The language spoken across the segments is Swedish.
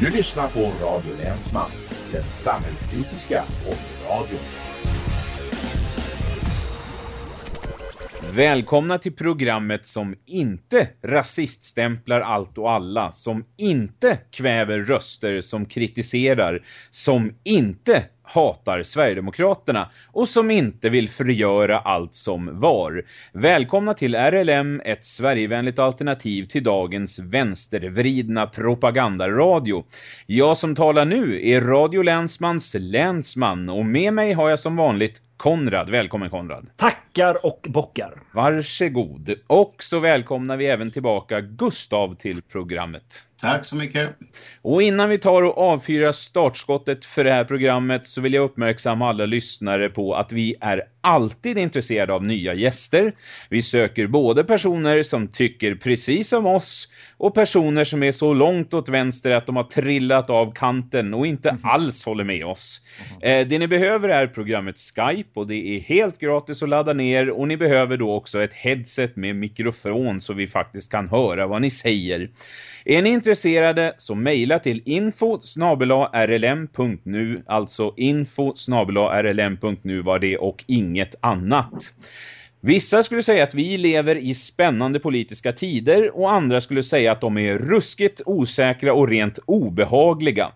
Du lyssnar på Radio Länsman, den samhällskritiska radion. Välkomna till programmet som inte rasiststämplar allt och alla, som inte kväver röster som kritiserar, som inte hatar Sverigedemokraterna och som inte vill förgöra allt som var. Välkomna till RLM, ett Sverigevänligt alternativ till dagens vänstervridna propagandaradio. Jag som talar nu är Radio Länsmans länsman och med mig har jag som vanligt Konrad. Välkommen Konrad. Tackar och bockar. Varsågod. Och så välkomnar vi även tillbaka Gustav till programmet. Tack så mycket. Och innan vi tar och avfyrar startskottet för det här programmet så vill jag uppmärksamma alla lyssnare på att vi är alltid intresserade av nya gäster. Vi söker både personer som tycker precis som oss och personer som är så långt åt vänster att de har trillat av kanten och inte mm. alls håller med oss. Mm. Det ni behöver är programmet Skype och det är helt gratis att ladda ner och ni behöver då också ett headset med mikrofon så vi faktiskt kan höra vad ni säger. Är ni intresserade så mejla till info rlm.nu alltså info info rlm.nu var det och inget annat. Vissa skulle säga att vi lever i spännande politiska tider och andra skulle säga att de är ruskigt osäkra och rent obehagliga.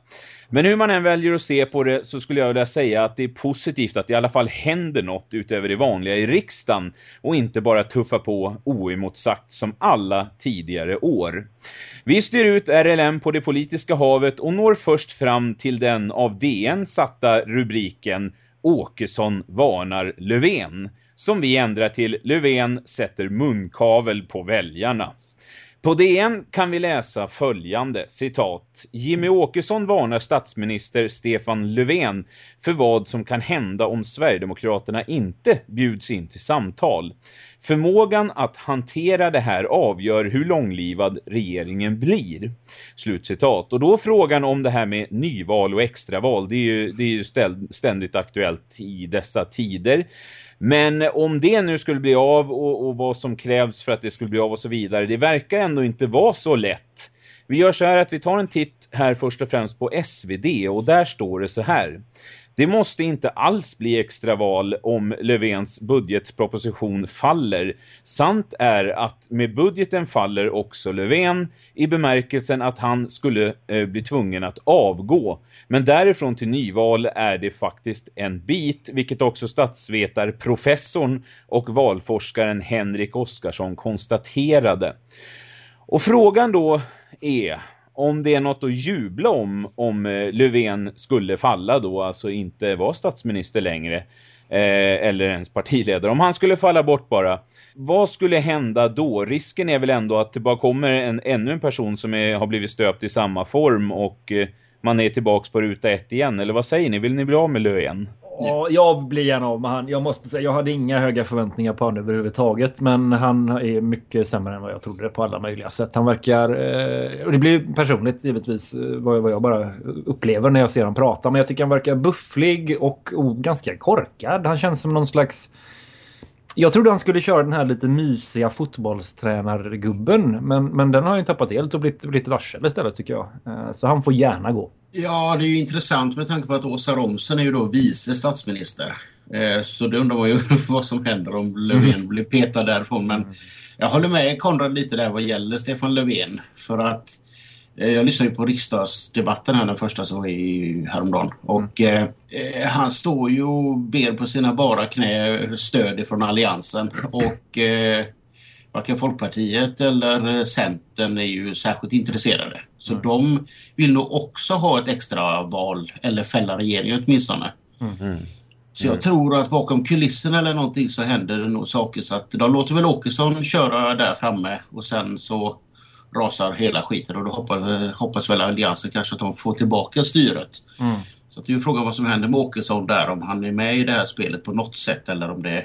Men hur man än väljer att se på det så skulle jag vilja säga att det är positivt att det i alla fall händer något utöver det vanliga i riksdagen och inte bara tuffa på oemotsagt som alla tidigare år. Vi styr ut RLM på det politiska havet och når först fram till den av DN satta rubriken Åkesson varnar Löfven som vi ändrar till Löfven sätter munkavel på väljarna. På DN kan vi läsa följande, citat. Jimmy Åkesson varnar statsminister Stefan Löfven för vad som kan hända om Sverigedemokraterna inte bjuds in till samtal. Förmågan att hantera det här avgör hur långlivad regeringen blir. Slutcitat. Och då frågan om det här med nyval och extraval, det är ju, det är ju ständigt aktuellt i dessa tider. Men om det nu skulle bli av och, och, vad som krävs för att det skulle bli av och så vidare, det verkar ändå inte vara så lätt. Vi gör så här att vi tar en titt här först och främst på SvD och där står det så här. Det måste inte alls bli extraval om Löfvens budgetproposition faller. Sant är att med budgeten faller också Löfven i bemärkelsen att han skulle eh, bli tvungen att avgå. Men därifrån till nyval är det faktiskt en bit, vilket också statsvetarprofessorn och valforskaren Henrik Oskarsson konstaterade. Och frågan då är om det är något att jubla om om eh, Löfven skulle falla då, alltså inte vara statsminister längre eh, eller ens partiledare. Om han skulle falla bort bara, vad skulle hända då? Risken är väl ändå att det bara kommer en, ännu en person som är, har blivit stöpt i samma form och eh, man är tillbaks på ruta ett igen. Eller vad säger ni? Vill ni bli av med Löfven? Ja, jag blir gärna av med han. Jag måste säga, jag hade inga höga förväntningar på honom överhuvudtaget. Men han är mycket sämre än vad jag trodde på alla möjliga sätt. Han verkar, eh, och det blir personligt givetvis eh, vad jag bara upplever när jag ser honom prata. Men jag tycker han verkar bufflig och ganska korkad. Han känns som någon slags jag trodde han skulle köra den här lite mysiga fotbollstränargubben. Men, men den har ju tappat helt och blivit, blivit varsel istället tycker jag. Eh, så han får gärna gå. Ja, det är ju intressant med tanke på att Åsa Romsen är ju då vice statsminister. Eh, så det undrar man ju vad som händer om Löfven mm. blir petad därifrån. Men jag håller med Konrad lite där vad gäller Stefan Löfven. För att jag lyssnade på riksdagsdebatten här den första som var i häromdagen. Och mm. eh, han står ju och ber på sina bara knä stöd från Alliansen. Och eh, varken Folkpartiet eller Centern är ju särskilt intresserade. Så mm. de vill nog också ha ett extra val eller fälla regeringen åtminstone. Mm. mm. Så jag mm. tror att bakom kulisserna eller någonting så händer det nog saker så att de låter väl Åkesson köra där framme och sen så rasar hela skiten och då hoppas, hoppas väl Alliansen kanske att de får tillbaka styret. Mm. Så det är ju frågan vad som händer med Åkesson där, om han är med i det här spelet på något sätt eller om det...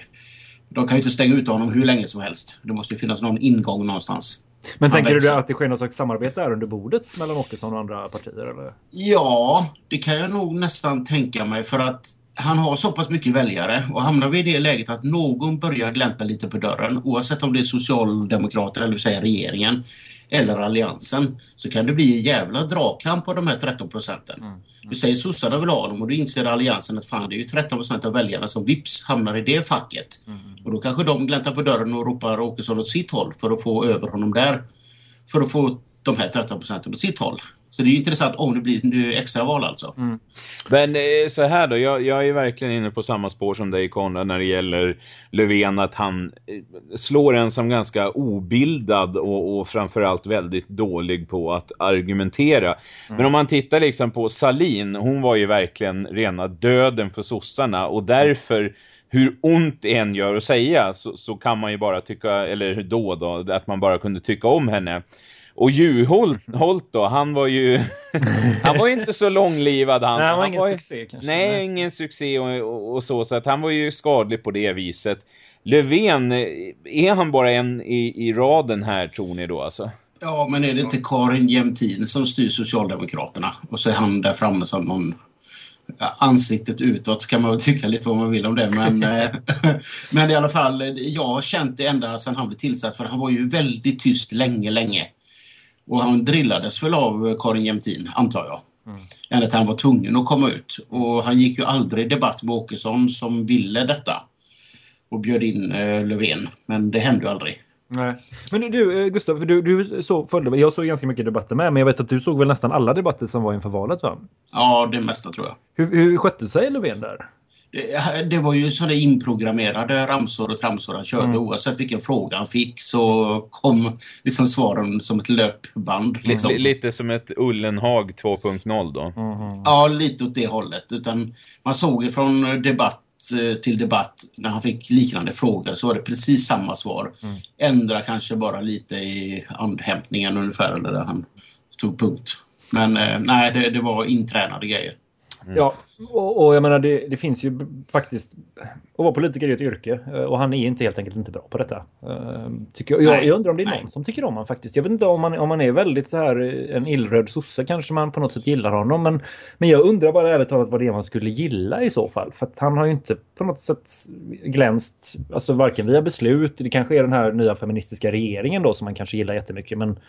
De kan ju inte stänga ut honom hur länge som helst. Det måste ju finnas någon ingång någonstans. Men tänker växer. du att det sker något slags samarbete här under bordet mellan Åkesson och andra partier? Eller? Ja, det kan jag nog nästan tänka mig för att han har så pass mycket väljare och hamnar vi i det läget att någon börjar glänta lite på dörren oavsett om det är Socialdemokrater eller säga regeringen eller Alliansen så kan det bli en jävla dragkamp på de här 13 procenten. Mm. Du säger sossarna vill ha dem och då inser Alliansen att fan det är ju 13 procent av väljarna som vips hamnar i det facket. Mm. Och då kanske de gläntar på dörren och ropar Åkesson åt sitt håll för att få över honom där. För att få de här 13 procenten åt sitt håll. Så det är intressant om det blir extraval alltså. Mm. Men eh, så här då, jag, jag, är verkligen inne på samma spår som dig Konrad när det gäller Löfven att han eh, slår en som ganska obildad och, och framförallt väldigt dålig på att argumentera. Mm. Men om man tittar liksom på Salin, hon var ju verkligen rena döden för sossarna och därför hur ont det än gör att säga så, så kan man ju bara tycka, eller då då, att man bara kunde tycka om henne. Och Juholt då, han var ju han var ju inte så långlivad. Han, nej, han var ingen var succé kanske. Nej, nej. ingen succé och, och, och, så. Så att han var ju skadlig på det viset. Löfven, är han bara en i, i raden här tror ni då alltså? Ja, men är det inte Karin Jämtin som styr Socialdemokraterna? Och så är han där framme som någon ansiktet utåt kan man väl tycka lite vad man vill om det. Men, eh, men i alla fall, jag har känt det ända sedan han blev tillsatt för han var ju väldigt tyst länge, länge. Och han drillades väl av Karin Jämtin, antar jag. Mm. Ända att han var tvungen att komma ut. Och han gick ju aldrig i debatt med Åkesson som ville detta. Och bjöd in eh, Löfven. Men det hände ju aldrig. Nej. Men du, eh, Gustav, du, du så, följde, jag såg ganska mycket debatter med, men jag vet att du såg väl nästan alla debatter som var inför valet va? Ja, det mesta tror jag. Hur, hur skötte sig Löfven där? Det, det var ju sådana inprogrammerade ramsor och tramsor han körde. Mm. Oavsett vilken fråga han fick så kom liksom svaren som ett löpband. Mm. Liksom. Mm. Lite som ett Ullenhag 2.0 då? Mm. Ja, lite åt det hållet. Utan man såg ju från debatt Eh, till debatt när han fick liknande frågor så var det precis samma svar. Mm. Ändra kanske bara lite i andhämtningen ungefär eller där han tog punkt. Men eh, nej, det, det var intränade grejer. Mm. Ja, och, och, jag menar det, det, finns ju faktiskt att vara politiker är ett yrke eh, och han är inte helt enkelt inte bra på detta. Uh, tycker jag. Jag, jag undrar om det är någon som tycker om honom faktiskt. Jag vet inte om man, om man är väldigt så här eh, en illröd sosse kanske man på något sätt gillar honom. Men, men jag undrar bara ärligt talat vad det är man skulle gilla i så fall. För att han har ju inte på något sätt glänst, alltså varken via beslut, det kanske är den här nya feministiska regeringen då som man kanske gillar jättemycket. Men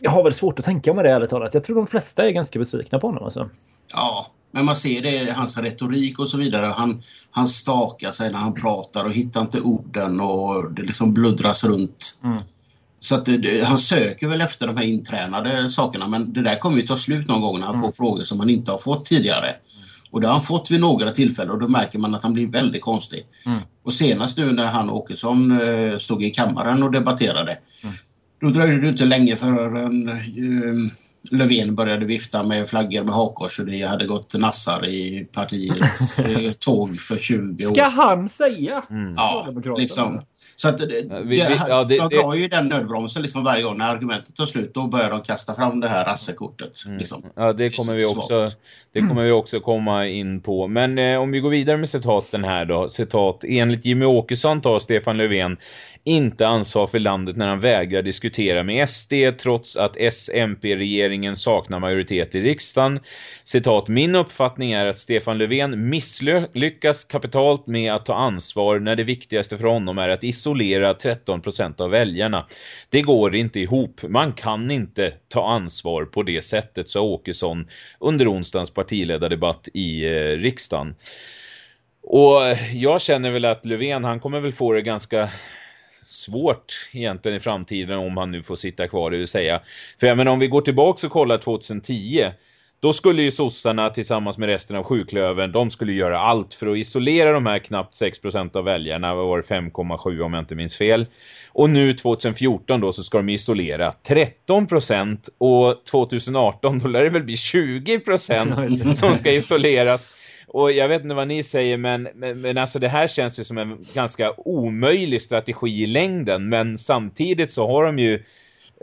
jag har väl svårt att tänka mig det ärligt talat. Jag tror de flesta är ganska besvikna på honom. Alltså. Ja, men man ser det hans retorik och så vidare. Han, han stakar sig när han pratar och hittar inte orden och det liksom bluddras runt. Mm. Så att det, han söker väl efter de här intränade sakerna men det där kommer ju ta slut någon gång när han mm. får frågor som han inte har fått tidigare. Och det har han fått vid några tillfällen och då märker man att han blir väldigt konstig. Mm. Och senast nu när han Åkesson eh, stod i kammaren och debatterade mm. Då dröjde det inte länge förrän eh, Löfven började vifta med flaggor med hakkors och det hade gått nassar i partiets tåg för 20 år Ska han säga? Mm. Ja, liksom. Så att det, vi, vi, ja, det, de drar ju den nödbromsen liksom varje gång när argumentet tar slut. Då börjar de kasta fram det här rassekortet. Mm. Liksom. Ja, det kommer, vi också, det kommer vi också komma in på. Men eh, om vi går vidare med citaten här då. Citat, enligt Jimmy Åkesson tar Stefan Löfven inte ansvar för landet när han vägrar diskutera med SD trots att SMP-regeringen saknar majoritet i riksdagen. Citat, min uppfattning är att Stefan Löfven misslyckas kapitalt med att ta ansvar när det viktigaste för honom är att isolera 13% av väljarna. Det går inte ihop. Man kan inte ta ansvar på det sättet, sa Åkesson under onsdagens partiledardebatt i eh, riksdagen. Och jag känner väl att Löfven, han kommer väl få det ganska svårt egentligen i framtiden om han nu får sitta kvar, det vill säga. För jag menar, om vi går tillbaka och kollar 2010 då skulle ju sossarna tillsammans med resten av sjuklöven, de skulle göra allt för att isolera de här knappt 6% av väljarna, var 5,7 om jag inte minns fel. Och nu 2014 då så ska de isolera 13% och 2018 då lär det väl bli 20% som ska isoleras. Och jag vet inte vad ni säger men, men, men alltså det här känns ju som en ganska omöjlig strategi i längden. Men samtidigt så har de ju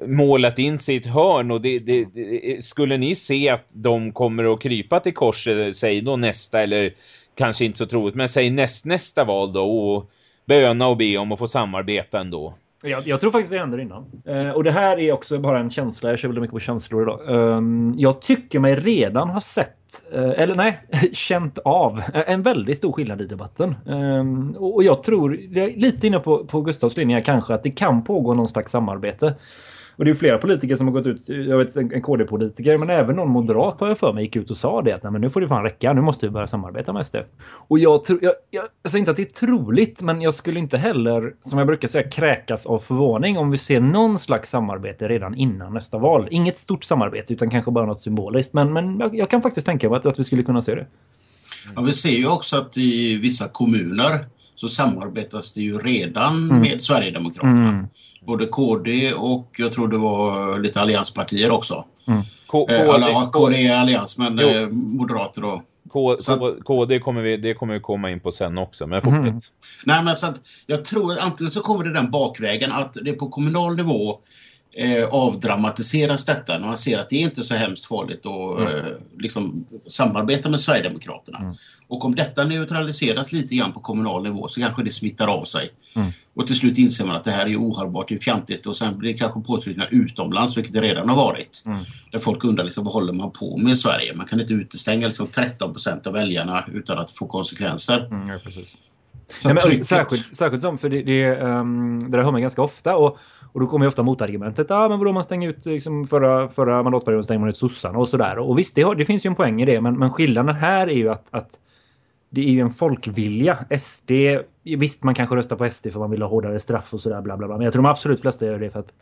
målat in sig i ett hörn och det, det, det, skulle ni se att de kommer att krypa till korset, säg då nästa eller kanske inte så troligt, men säg näst, nästa val då och böna och be om att få samarbeta ändå. Jag, jag, tror faktiskt det händer innan. Eh, och det här är också bara en känsla. Jag kör väldigt mycket på känslor idag. Eh, jag tycker mig redan ha sett eh, eller nej, känt av en väldigt stor skillnad i debatten. Ehm, och jag tror, lite inne på, på Gustavs linje kanske, att det kan pågå någon slags samarbete. Och det är flera politiker som har gått ut, jag vet en KD-politiker men även någon moderat har jag för mig gick ut och sa det att Nej, men nu får det fan räcka, nu måste vi börja samarbeta med SD. Och jag tror, jag, jag, jag säger inte att det är troligt men jag skulle inte heller, som jag brukar säga, kräkas av förvåning om vi ser någon slags samarbete redan innan nästa val. Inget stort samarbete utan kanske bara något symboliskt men, men jag, jag kan faktiskt tänka mig att, att vi skulle kunna se det. Ja, vi ser ju också att i vissa kommuner så samarbetas det ju redan mm. med Sverigedemokraterna. Mm. Både KD och jag tror det var lite allianspartier också. Mm. KD, eh, Alla, KD är allians men eh, moderater då. K, att, KD kommer vi, det kommer vi komma in på sen också, men fortsätt. Mm. Nej men så att jag tror att antingen så kommer det den bakvägen att det är på kommunal nivå eh, avdramatiseras detta när man ser att det är inte så hemskt farligt att mm. eh, liksom, samarbeta med Sverigedemokraterna. Mm. Och om detta neutraliseras lite grann på kommunal nivå så kanske det smittar av sig. Mm. Och till slut inser man att det här är ohållbart, det är fjantigt och sen blir det kanske påtryckningar utomlands, vilket det redan har varit. Mm. Där folk undrar liksom, vad håller man på med i Sverige? Man kan inte utestänga liksom 13% av väljarna utan att få konsekvenser. Mm, ja, men, särskilt, särskilt som, för det, det, um, det där hör man ganska ofta. Och och då kommer ju ofta motargumentet. Ja, ah, men vadå man stänger ut liksom förra, förra mandatperioden stänger man ut sossarna och sådär. Och visst, det, har, det finns ju en poäng i det. Men, men skillnaden här är ju att, att det är ju en folkvilja. SD, visst man kanske röstar på SD för man vill ha hårdare straff och sådär bla bla bla. Men jag tror de absolut flesta gör det för att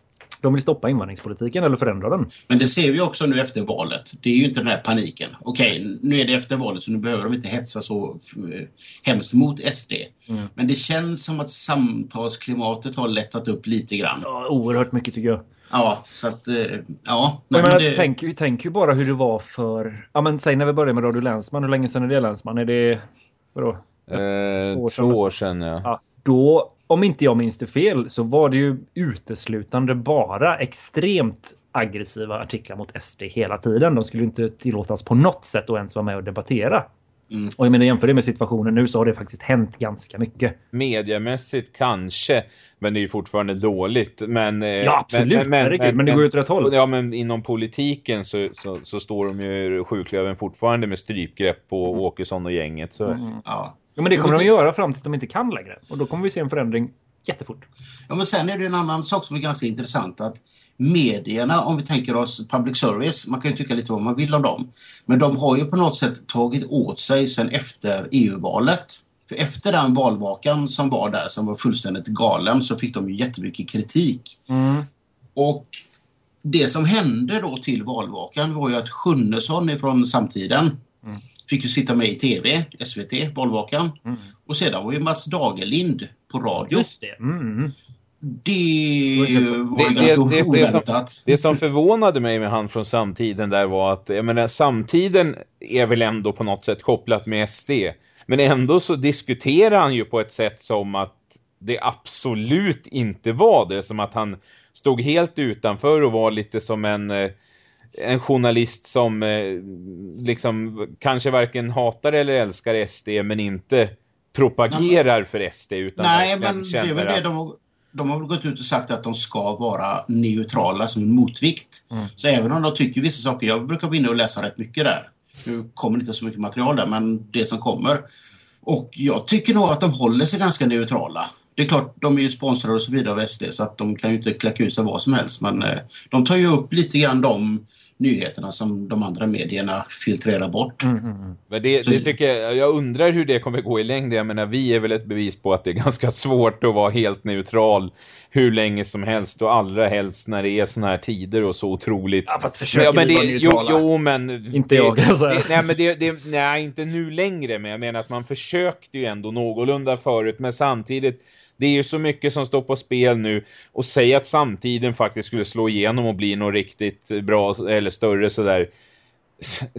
de vill stoppa invandringspolitiken eller förändra den. Men det ser vi också nu efter valet. Det är ju inte den här paniken. Okej, nu är det efter valet så nu behöver de inte hetsa så eh, hemskt mot SD. Mm. Men det känns som att samtalsklimatet har lättat upp lite grann. Ja, oerhört mycket tycker jag. Ja, så att, eh, ja. Men, men det... tänk, tänk ju bara hur det var för, ja men säg när vi började med Radio Länsman, hur länge sedan är det Länsman? Är det, vadå? Eh, två år sedan, två år sedan ja. ja. Då om inte jag minns det fel så var det ju uteslutande bara extremt aggressiva artiklar mot SD hela tiden. De skulle inte tillåtas på något sätt att ens vara med och debattera. Mm. Och jag menar jämför det med situationen nu så har det faktiskt hänt ganska mycket. Mediamässigt kanske, men det är ju fortfarande dåligt. Men, eh, ja absolut, men, men, men, men det går ju åt rätt håll. Ja men inom politiken så, så, så står de ju sjuklöven fortfarande med strypgrepp på mm. Åkesson och gänget. Så. Mm. Ja. Ja, men det kommer de att göra fram tills de inte kan längre. Och då kommer vi se en förändring jättefort. Ja, men sen är det en annan sak som är ganska intressant. att Medierna, om vi tänker oss public service, man kan ju tycka lite vad man vill om dem. Men de har ju på något sätt tagit åt sig sen efter EU-valet. För efter den valvakan som var där, som var fullständigt galen, så fick de ju jättemycket kritik. Mm. Och det som hände då till valvakan var ju att Sjunnesson från Samtiden mm fick ju sitta med i TV, SVT, Valvakan. Mm. Och sedan var ju Mats Dagerlind på radio. Just det. Mm. Det var det, ganska det, det, det, som, det som förvånade mig med han från samtiden där var att jag menar, samtiden är väl ändå på något sätt kopplat med SD. Men ändå så diskuterar han ju på ett sätt som att det absolut inte var det. Som att han stod helt utanför och var lite som en eh, en journalist som eh, liksom kanske varken hatar eller älskar SD men inte propagerar nej, för SD utan Nej, men det är väl det de, de har gått ut och sagt att de ska vara neutrala som en motvikt. Mm. Så även om de tycker vissa saker, jag brukar gå in och läsa rätt mycket där. Nu kommer inte så mycket material där, men det som kommer. Och jag tycker nog att de håller sig ganska neutrala. Det är klart, de är ju sponsrade och så vidare av SD så att de kan ju inte kläcka ut sig vad som helst. Men eh, de tar ju upp lite grann de nyheterna som de andra medierna filtrerar bort. Mm, mm, mm. Men det, det, tycker jag, jag undrar hur det kommer gå i längden. Jag menar, vi är väl ett bevis på att det är ganska svårt att vara helt neutral hur länge som helst och allra helst när det är såna här tider och så otroligt. Ja, fast försöker ja, men det, vara neutrala. Jo, jo men... Inte det, jag. Alltså. Det, nej, men det, det, nej, inte nu längre. Men jag menar att man försökte ju ändå någorlunda förut. Men samtidigt det är ju så mycket som står på spel nu och säga att samtiden faktiskt skulle slå igenom och bli något riktigt bra eller större sådär.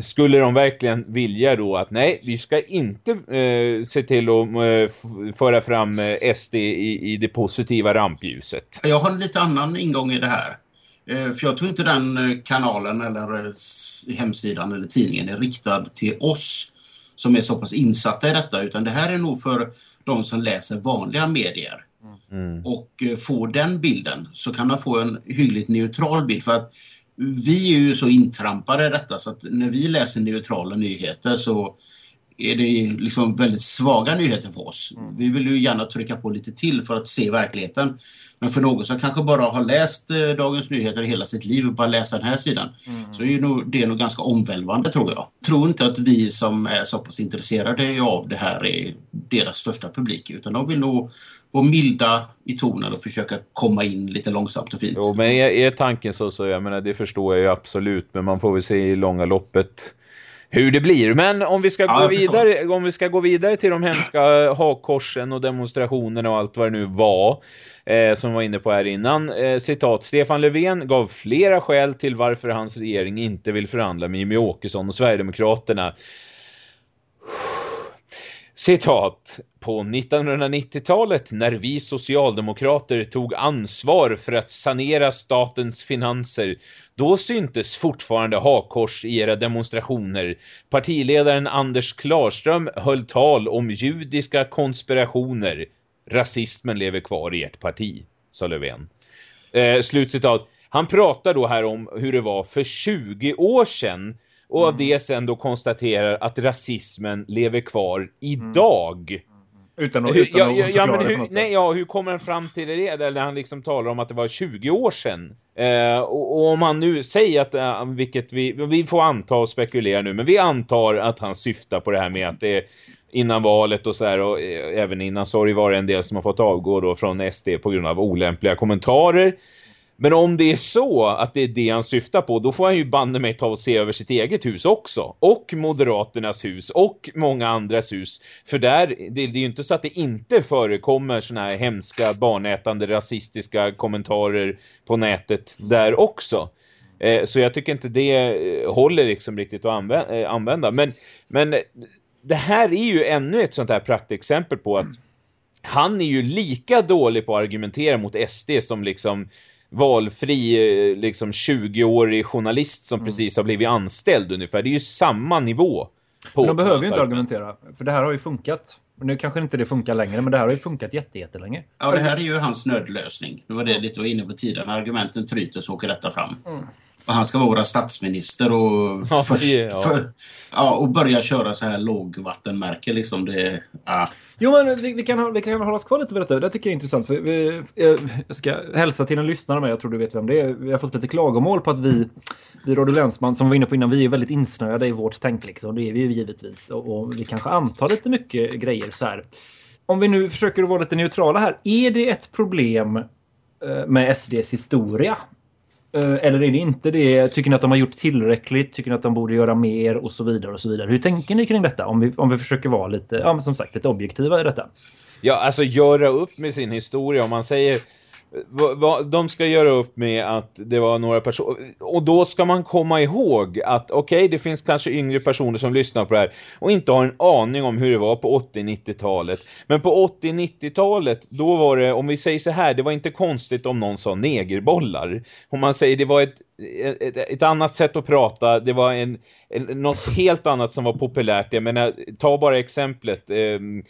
Skulle de verkligen vilja då att nej, vi ska inte eh, se till att eh, föra fram eh, SD i, i det positiva rampljuset? Jag har en lite annan ingång i det här. Eh, för jag tror inte den eh, kanalen eller eh, hemsidan eller tidningen är riktad till oss som är så pass insatta i detta utan det här är nog för de som läser vanliga medier. Mm. Och eh, får den bilden så kan man få en hyggligt neutral bild för att vi är ju så intrampade i detta så att när vi läser neutrala nyheter så är det liksom väldigt svaga nyheter för oss. Mm. Vi vill ju gärna trycka på lite till för att se verkligheten. Men för någon som kanske bara har läst eh, Dagens Nyheter hela sitt liv och bara läst den här sidan mm. så är det nog, det är nog ganska omvälvande tror jag. Jag tror inte att vi som är så pass intresserade av det här är deras största publik utan de vill nog vara milda i tonen och försöka komma in lite långsamt och fint. Jo, men är, är tanken så så jag menar det förstår jag ju absolut men man får väl se i långa loppet hur det blir. Men om vi ska, ja, gå, vidare, om vi ska gå vidare till de hemska hakkorsen och demonstrationerna och allt vad det nu var eh, som var inne på här innan. Eh, citat, Stefan Löfven gav flera skäl till varför hans regering inte vill förhandla med Jimmy Åkesson och Sverigedemokraterna. Citat. På 1990-talet när vi socialdemokrater tog ansvar för att sanera statens finanser då syntes fortfarande hakors i era demonstrationer. Partiledaren Anders Klarström höll tal om judiska konspirationer. Rasismen lever kvar i ert parti, sa Löfven. Eh, slutcitat. Han pratar då här om hur det var för 20 år sedan och av mm. det sen då konstaterar att rasismen lever kvar idag. Utan att, utan ja, att ja, men hur, nej, ja, hur kommer han fram till det? Där han liksom talar om att det var 20 år sedan. Eh, och, och, om han nu säger att, uh, vilket vi, vi får anta och spekulera nu, men vi antar att han syftar på det här med att det är innan valet och så här och eh, även innan sorry var det en del som har fått avgå då från SD på grund av olämpliga kommentarer. Men om det är så att det är det han syftar på, då får han ju banne mig ta och se över sitt eget hus också. Och Moderaternas hus och många andras hus. För där, det, det är ju inte så att det inte förekommer såna här hemska, barnätande, rasistiska kommentarer på nätet där också. Eh, så jag tycker inte det eh, håller liksom riktigt att eh, använda. Men, men det här är ju ännu ett sånt här praktexempel på att han är ju lika dålig på att argumentera mot SD som liksom valfri eh, liksom 20-årig journalist som mm. precis har blivit anställd ungefär. Det är ju samma nivå. På men de behöver ju inte argumentera. För det här har ju funkat. Nu kanske inte det funkar längre, men det här har ju funkat jättelänge. Ja, det här är ju hans nödlösning. Det var det lite var inne på tidigare. När argumenten tryter så åker detta fram. Mm. Och han ska vara statsminister och, ja, för, ja. För, ja, och börja köra så här lågvattenmärke. Liksom det, ja. Jo, men vi, vi, kan, vi kan hålla oss kvar lite vid detta. Det tycker jag är intressant. För vi, jag ska hälsa till en lyssnare med. Jag tror du vet vem det är. Vi har fått lite klagomål på att vi, vi Radio Länsman, som vi var inne på innan, vi är väldigt insnöade i vårt tänk. Liksom. Det är vi ju givetvis. Och, och vi kanske antar lite mycket grejer så här. Om vi nu försöker vara lite neutrala här. Är det ett problem eh, med SDs historia? Eh, eller är det inte det? Tycker ni att de har gjort tillräckligt? Tycker ni att de borde göra mer? Och så vidare och så vidare. Hur tänker ni kring detta? Om vi, om vi försöker vara lite, ja men som sagt, lite objektiva i detta. Ja, alltså göra upp med sin historia. Om man säger de ska göra upp med att det var några personer och då ska man komma ihåg att okej okay, det finns kanske yngre personer som lyssnar på det här och inte har en aning om hur det var på 80-90-talet men på 80-90-talet då var det, om vi säger så här det var inte konstigt om någon sa negerbollar. Om man säger det var ett, ett, ett annat sätt att prata det var en, en, något helt annat som var populärt jag menar, ta bara exemplet ehm,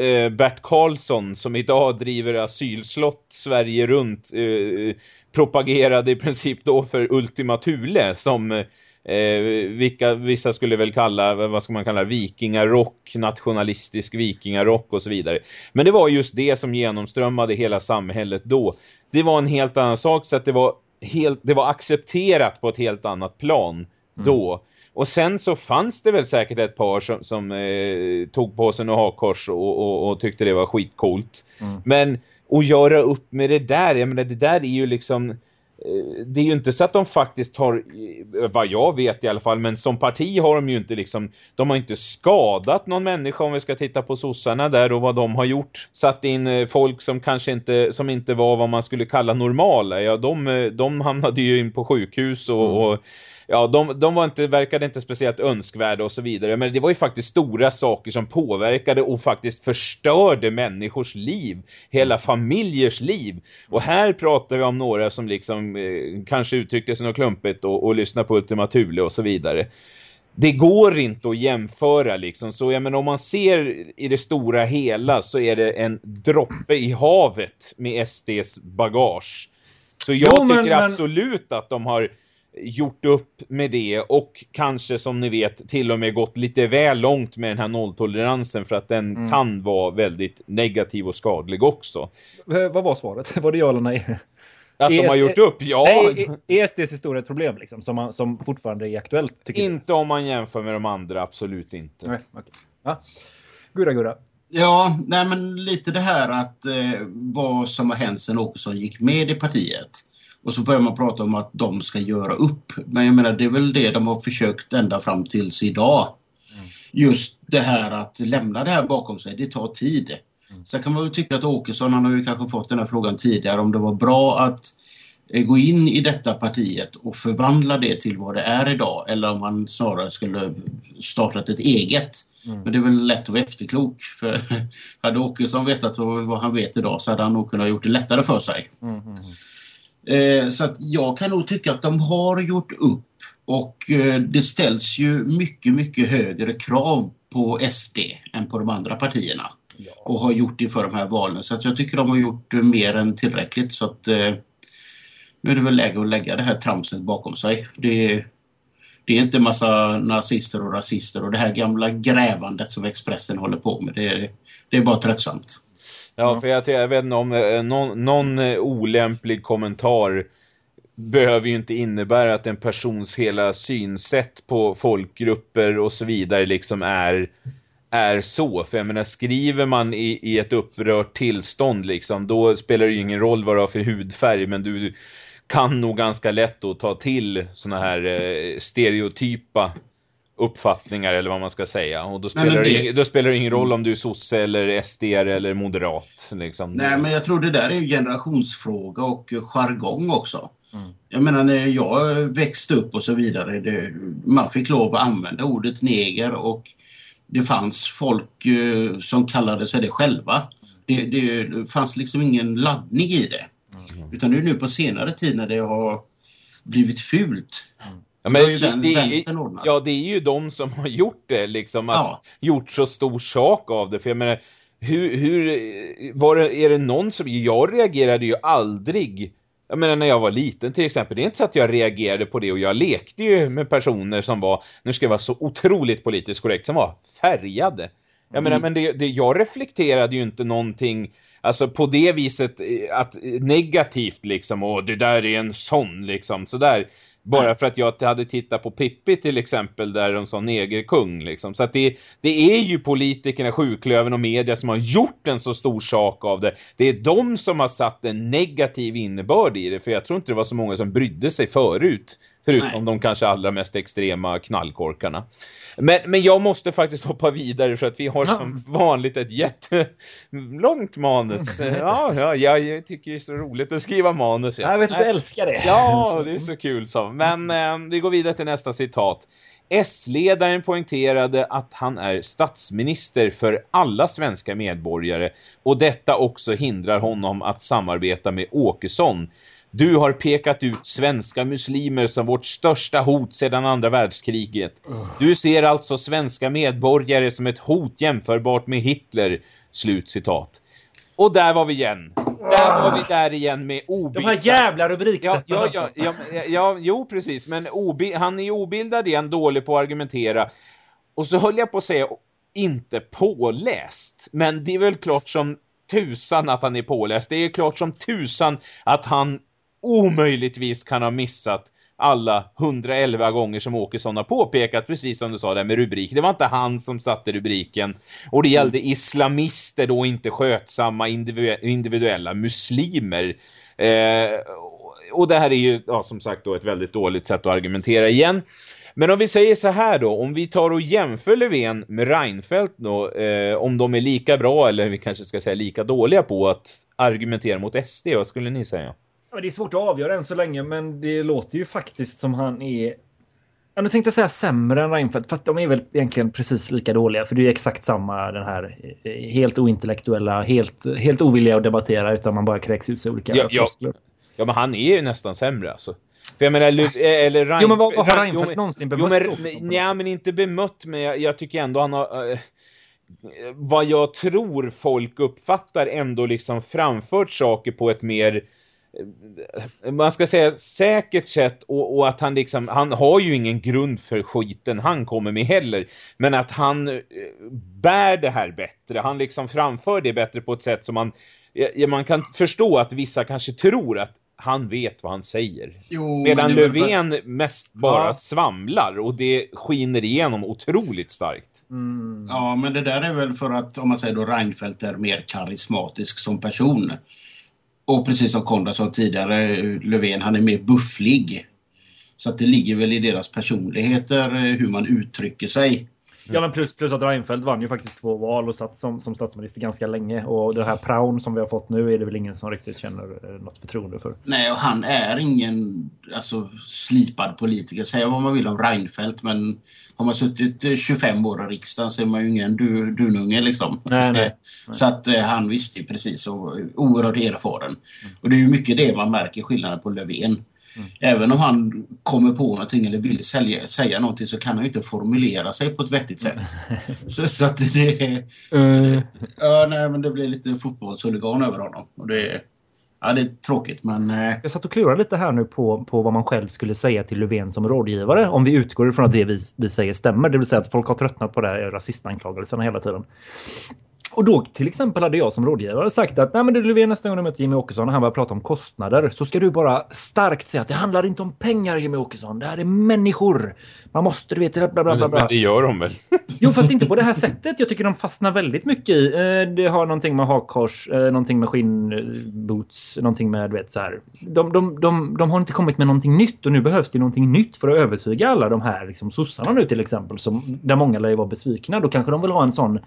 eh, Bert Karlsson som idag driver asylslott Sverige runt eh, eh, propagerade i princip då för Ultima Thule som eh, vilka, vissa skulle väl kalla, vad ska man kalla vikingarock, nationalistisk vikingarock och så vidare. Men det var just det som genomströmmade hela samhället då. Det var en helt annan sak så att det var, helt, det var accepterat på ett helt annat plan mm. då. Och sen så fanns det väl säkert ett par som, som eh, tog på sig några hakkors och, och, och, tyckte det var skitcoolt. Mm. Men att göra upp med det där, jag menar det där är ju liksom det är ju inte så att de faktiskt har, eh, vad jag vet i alla fall, men som parti har de ju inte liksom, de har inte skadat någon människa om vi ska titta på sossarna där och vad de har gjort. Satt in eh, folk som kanske inte, som inte var vad man skulle kalla normala, ja de, de hamnade ju in på sjukhus och, mm. och ja, de, de var inte, verkade inte speciellt önskvärda och så vidare. Men det var ju faktiskt stora saker som påverkade och faktiskt förstörde människors liv. Hela mm. familjers liv. Och här pratar vi om några som liksom eh, kanske uttryckte sig något klumpigt och, och lyssnar på Ultima Thule och så vidare det går inte att jämföra liksom. Så jag menar, om man ser i det stora hela så är det en droppe i havet med SDs bagage. Så jag jo, men, tycker absolut att de har gjort upp med det och kanske som ni vet till och med gått lite väl långt med den här nolltoleransen för att den mm. kan vara väldigt negativ och skadlig också. Vad var svaret? Var det ja eller nej? Att de har gjort upp, ja. Nej, är SDs historia ett problem liksom, som, man, som fortfarande är aktuellt? Tycker inte du? om man jämför med de andra, absolut inte. Nej, okay. ja. Gurra, gurra. Ja, nej men lite det här att eh, vad som har hänt sen Åkesson gick med i partiet. Och så börjar man prata om att de ska göra upp. Men jag menar det är väl det de har försökt ända fram tills idag. Mm. Just det här att lämna det här bakom sig, det tar tid. Mm. Sen kan man väl tycka att Åkesson, han har ju kanske fått den här frågan tidigare, om det var bra att eh, gå in i detta partiet och förvandla det till vad det är idag eller om han snarare skulle startat ett eget. Mm. Men det är väl lätt att vara efterklok. För hade Åkesson vetat vad han vet idag så hade han nog kunnat gjort det lättare för sig. Mm. Eh, så att jag kan nog tycka att de har gjort upp och eh, det ställs ju mycket, mycket högre krav på SD än på de andra partierna. Ja. Och har gjort det för de här valen. Så att jag tycker de har gjort mer än tillräckligt. Så att eh, nu är det väl läge att lägga det här tramset bakom sig. Det, det är inte massa nazister och rasister och det här gamla grävandet som Expressen håller på med. Det är, det är bara tröttsamt. Ja, för jag, jag vet inte om eh, någon, någon eh, olämplig kommentar behöver ju inte innebära att en persons hela synsätt på folkgrupper och så vidare liksom är är så. För jag menar, skriver man i, i ett upprört tillstånd liksom, då spelar det ju ingen roll vad du har för hudfärg, men du kan nog ganska lätt att ta till såna här eh, stereotypa uppfattningar eller vad man ska säga. Och då spelar, Nej, det... Ing, då spelar det ingen roll om du är sosse eller SD eller moderat. Liksom. Nej, men jag tror det där är en generationsfråga och jargong också. Mm. Jag menar när jag växte upp och så vidare, det, man fick lov att använda ordet neger och det fanns folk uh, som kallade sig det själva. Det, det fanns liksom ingen laddning i det. Mm. Utan det är nu på senare tid när det har blivit fult. Mm. Ja, men det, det, det, ja, det är ju de som har gjort det, liksom, att ja. gjort så stor sak av det. För jag menar, hur, hur var det, är det någon som, jag reagerade ju aldrig, jag menar när jag var liten till exempel, det är inte så att jag reagerade på det och jag lekte ju med personer som var, nu ska jag vara så otroligt politiskt korrekt, som var färgade. Jag menar, mm. men det, det, jag reflekterade ju inte någonting Alltså på det viset eh, att negativt liksom, och det där är en sån liksom, sådär. Bara för att jag hade tittat på Pippi till exempel där de sa negerkung liksom. Så att det, det är ju politikerna, sjuklöven och media som har gjort en så stor sak av det. Det är de som har satt en negativ innebörd i det. För jag tror inte det var så många som brydde sig förut. Förutom Nej. de kanske allra mest extrema knallkorkarna. Men, men jag måste faktiskt hoppa vidare för att vi har som vanligt ett jättelångt manus. Ja, ja, jag tycker det är så roligt att skriva manus. Ja. Jag vet att du älskar det. Ja, det är så kul så. Men eh, vi går vidare till nästa citat. S-ledaren poängterade att han är statsminister för alla svenska medborgare och detta också hindrar honom att samarbeta med Åkesson du har pekat ut svenska muslimer som vårt största hot sedan andra världskriget. Du ser alltså svenska medborgare som ett hot jämförbart med Hitler. Slut citat. Och där var vi igen. Där var vi där igen med obildad... De här jävla rubriksättarna. Ja, ja, ja, ja, ja, jo precis. Men obi... han är obildad igen, dålig på att argumentera. Och så höll jag på att säga, inte påläst. Men det är väl klart som tusan att han är påläst. Det är klart som tusan att han omöjligtvis kan ha missat alla 111 gånger som Åkesson har påpekat, precis som du sa där med rubrik. Det var inte han som satte rubriken. Och det gällde islamister då, inte skötsamma individuella muslimer. Eh, och det här är ju, ja, som sagt då, ett väldigt dåligt sätt att argumentera igen. Men om vi säger så här då, om vi tar och jämför Löfven med Reinfeldt då, eh, om de är lika bra eller vi kanske ska säga lika dåliga på att argumentera mot SD, vad skulle ni säga? Ja, det är svårt att avgöra än så länge, men det låter ju faktiskt som han är jag tänkte säga sämre än Reinfeldt, fast de är väl egentligen precis lika dåliga. För det är exakt samma den här eh, helt ointellektuella, helt, helt ovilliga att debattera utan man bara kräks ut sig olika ja, ja, ja, men han är ju nästan sämre alltså. För jag menar, eh, eller Rein, Jo, men vad, vad har Reinfeldt någonsin bemött? Jo, men, nej, men inte bemött, men jag, jag tycker ändå han har... Uh, vad jag tror folk uppfattar ändå liksom framfört saker på ett mer man ska säga säkert sätt och, och, att han liksom, han har ju ingen grund för skiten han kommer med heller. Men att han eh, bär det här bättre, han liksom framför det bättre på ett sätt som man, ja, man kan förstå att vissa kanske tror att han vet vad han säger. Jo, Medan Löfven för... mest bara ja. svamlar och det skiner igenom otroligt starkt. Mm. Ja, men det där är väl för att om man säger då Reinfeldt är mer karismatisk som person. Och precis som Konrad sa tidigare, Löfven han är mer bufflig. Så att det ligger väl i deras personligheter eh, hur man uttrycker sig. Ja, men plus, plus att Reinfeldt vann ju faktiskt två val och satt som, som statsminister ganska länge. Och det här Praun som vi har fått nu är det väl ingen som riktigt känner eh, något förtroende för. Nej, och han är ingen alltså, slipad politiker. Säga vad man vill om Reinfeldt, men har man suttit 25 år i riksdagen så är man ju ingen du, dununge liksom. Nej, nej, nej. Så att eh, han visste ju precis och oerhört erfaren. Mm. Och det är ju mycket det man märker skillnaden på Löfven. Mm. Även om han kommer på någonting eller vill sälja, säga någonting så kan han ju inte formulera sig på ett vettigt sätt. så, så, att det är... Uh. Ja, nej, men det blir lite fotbollshuligan över honom. Och det, ja, det är tråkigt men... Uh... Jag satt och klurade lite här nu på, på vad man själv skulle säga till Löfven som rådgivare. Om vi utgår ifrån att det vi, vi säger stämmer. Det vill säga att folk har tröttnat på det här rasistanklagelserna hela tiden. Och då till exempel hade jag som rådgivare sagt att Nej, men du Löfven nästa gång du möter Jimmy Åkesson och han börjar prata om kostnader så ska du bara starkt säga att det handlar inte om pengar Jimmy Åkesson. Det här är människor. Man måste du vet bla bla bla. bla. Men det gör de väl? jo fast inte på det här sättet. Jag tycker de fastnar väldigt mycket i. Eh, det har någonting med hakkors, eh, någonting med skinnboots, någonting med du vet så här. De, de, de, de har inte kommit med någonting nytt och nu behövs det någonting nytt för att övertyga alla de här liksom sossarna nu till exempel som där många lär vara besvikna. Då kanske de vill ha en sån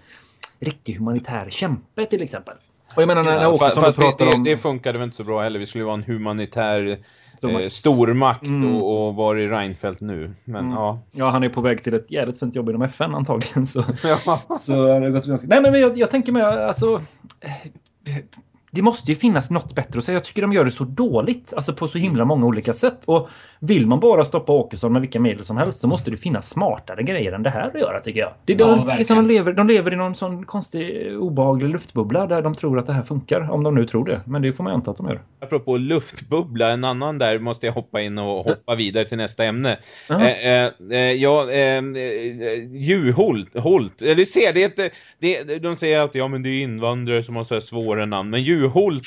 riktig humanitär kämpe till exempel. Och jag menar när, när ja, fast, fast det, det, om... det funkade väl inte så bra heller. Vi skulle vara en humanitär stormakt, eh, stormakt mm. och, och var i Reinfeldt nu. Men mm. ja. Ja, han är på väg till ett jävligt fint jobb inom FN antagligen. Så, ja. så det gått ganska... Nej, men jag, jag tänker mig alltså eh, det måste ju finnas något bättre att säga. Jag tycker de gör det så dåligt. Alltså på så himla många olika sätt. Och vill man bara stoppa Åkesson med vilka medel som helst så måste det finnas smartare grejer än det här att göra tycker jag. Det, ja, de, liksom de, lever, de lever i någon sån konstig obehaglig luftbubbla där de tror att det här funkar. Om de nu tror det. Men det får man anta att de gör. Apropå luftbubbla, en annan där måste jag hoppa in och hoppa vidare till nästa ämne. Uh -huh. eh, eh, ja, eh, eh Juholt, Holt, eller ser det, det, de säger att ja men det är invandrare som har så här svåra namn. Men Juholt, Holt,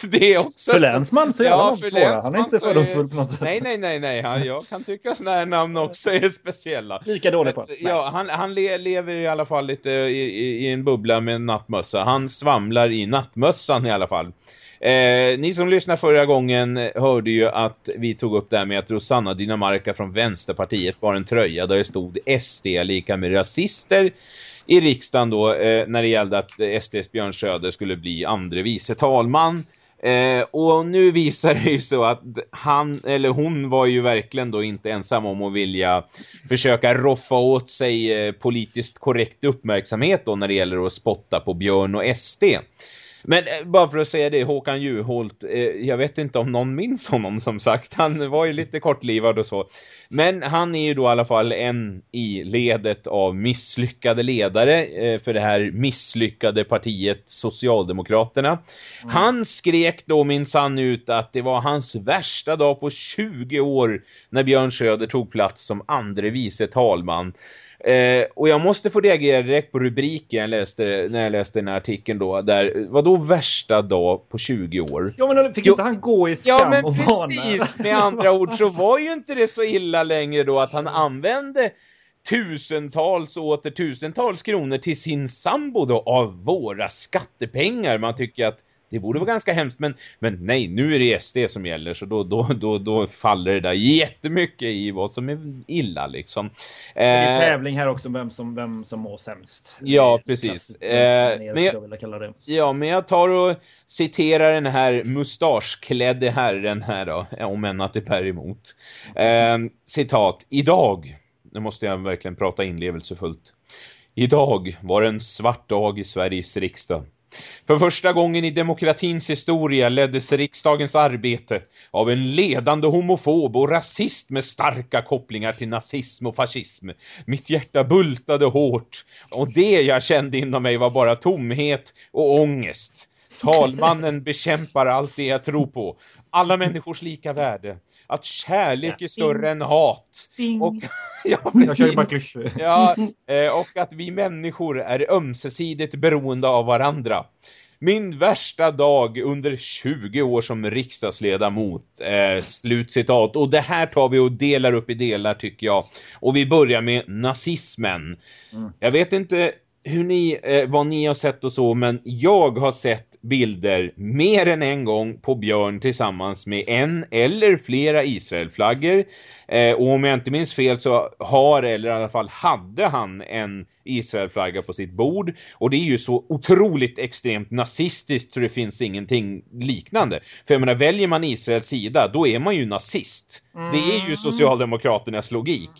det är också... för länsman så är ja, för svåra. Han är inte fördomsfull på något sätt. Nej, nej, nej, nej. Han, jag kan tycka sådana här namn också är speciella. Lika dålig på. Ja, han, han le, lever i alla fall lite i, i, i en bubbla med en nattmössa. Han svamlar i nattmössan i alla fall. Eh, ni som lyssnade förra gången eh, hörde ju att vi tog upp det här med att Rosanna Dinamarca från Vänsterpartiet var en tröja där det stod SD lika med rasister i riksdagen då eh, när det gällde att SDs Björn Söder skulle bli andre vice talman. Eh, och nu visar det ju så att han eller hon var ju verkligen då inte ensam om att vilja försöka roffa åt sig eh, politiskt korrekt uppmärksamhet då när det gäller att spotta på Björn och SD. Men eh, bara för att säga det, Håkan Juholt, eh, jag vet inte om någon minns honom som sagt. Han var ju lite kortlivad och så. Men han är ju då i alla fall en i ledet av misslyckade ledare eh, för det här misslyckade partiet Socialdemokraterna. Mm. Han skrek då minsann ut att det var hans värsta dag på 20 år när Björn Söder tog plats som andre vice talman. Eh, och jag måste få reagera direkt på rubriken jag läste, när jag läste den här artikeln då. Där, vad då värsta dag på 20 år? Ja men fick jo, inte han gå i skam Ja men precis, med andra ord så var ju inte det så illa längre då att han använde tusentals och åter tusentals kronor till sin sambo då av våra skattepengar. Man tycker att det borde vara ganska hemskt, men, men nej, nu är det SD som gäller så då, då, då, då faller det där jättemycket i vad som är illa liksom. Det är eh, tävling här också vem som, vem som mår sämst. Ja, precis. Eh, men jag, ja, men jag tar och citerar den här mustaschklädde herren här då, om än att det är emot. Eh, citat, idag, nu måste jag verkligen prata inlevelsefullt. Idag var en svart dag i Sveriges riksdag. För första gången i demokratins historia leddes riksdagens arbete av en ledande homofob och rasist med starka kopplingar till nazism och fascism. Mitt hjärta bultade hårt och det jag kände inom mig var bara tomhet och ångest. Talmannen bekämpar allt det jag tror på. Alla människors lika värde. Att kärlek är större än hat. Och, ja, klyschor. Ja, eh, och att vi människor är ömsesidigt beroende av varandra. Min värsta dag under 20 år som riksdagsledamot. Eh, slutcitat. Och det här tar vi och delar upp i delar tycker jag. Och vi börjar med nazismen. Mm. Jag vet inte hur ni, eh, vad ni har sett och så, men jag har sett bilder mer än en gång på Björn tillsammans med en eller flera Israelflaggor. Eh, och om jag inte minns fel så har, eller i alla fall hade han en Israelflagga på sitt bord. Och det är ju så otroligt extremt nazistiskt så det finns ingenting liknande. För jag menar, väljer man Israels sida, då är man ju nazist. Mm. Det är ju mm. Socialdemokraternas logik.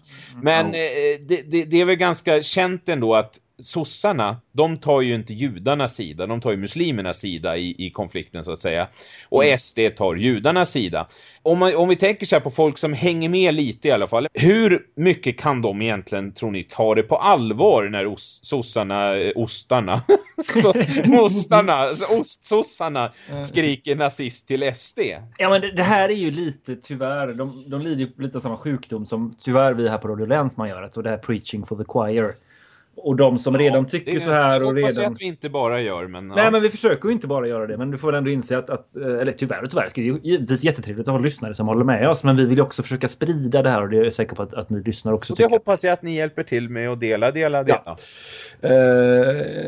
Men eh, det, det, det är väl ganska känt ändå att sossarna, de tar ju inte judarnas sida, de tar ju muslimernas sida i, i konflikten så att säga. Och mm. SD tar judarnas sida. Om, man, om vi tänker så här på folk som hänger med lite i alla fall, hur mycket kan de egentligen, tror ni, ta det på allvar när os, sossarna, eh, ostarna, så, mostarna, ostsossarna skriker nazist till SD? Ja men det, det, här är ju lite tyvärr, de, de lider ju lite av samma sjukdom som tyvärr vi här på Radio Länsman gör, alltså det här preaching for the choir och de som redan tycker så här och redan... att vi inte bara gör, men... Nej, men vi försöker inte bara göra det. Men du får väl ändå inse att, att eller tyvärr och tyvärr, det är givetvis jättetrevligt att ha lyssnare som håller med oss. Men vi vill också försöka sprida det här och det är jag säker på att, att ni lyssnar också. Och det hoppas jag att ni hjälper till med att dela, dela, dela. Ja, uh,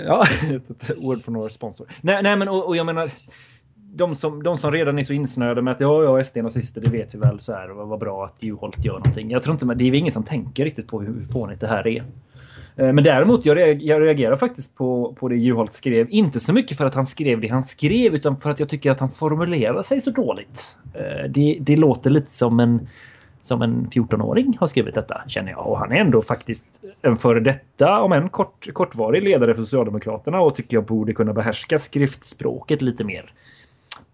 ja ett ord från vår sponsor. Nej, nej men och, och jag menar de som, de som redan är så insnöade med att ja, ja, SD nazister, det vet vi väl så här. Och vad bra att Juholt gör någonting. Jag tror inte, men det är ingen som tänker riktigt på hur fånigt det här är. Eh, men däremot, jag, reagerar, jag reagerar faktiskt på, på det Juholt skrev. Inte så mycket för att han skrev det han skrev, utan för att jag tycker att han formulerar sig så dåligt. Eh, det, det låter lite som en, som en 14-åring har skrivit detta, känner jag. Och han är ändå faktiskt en före detta, om en kort, kortvarig ledare för Socialdemokraterna och tycker jag borde kunna behärska skriftspråket lite mer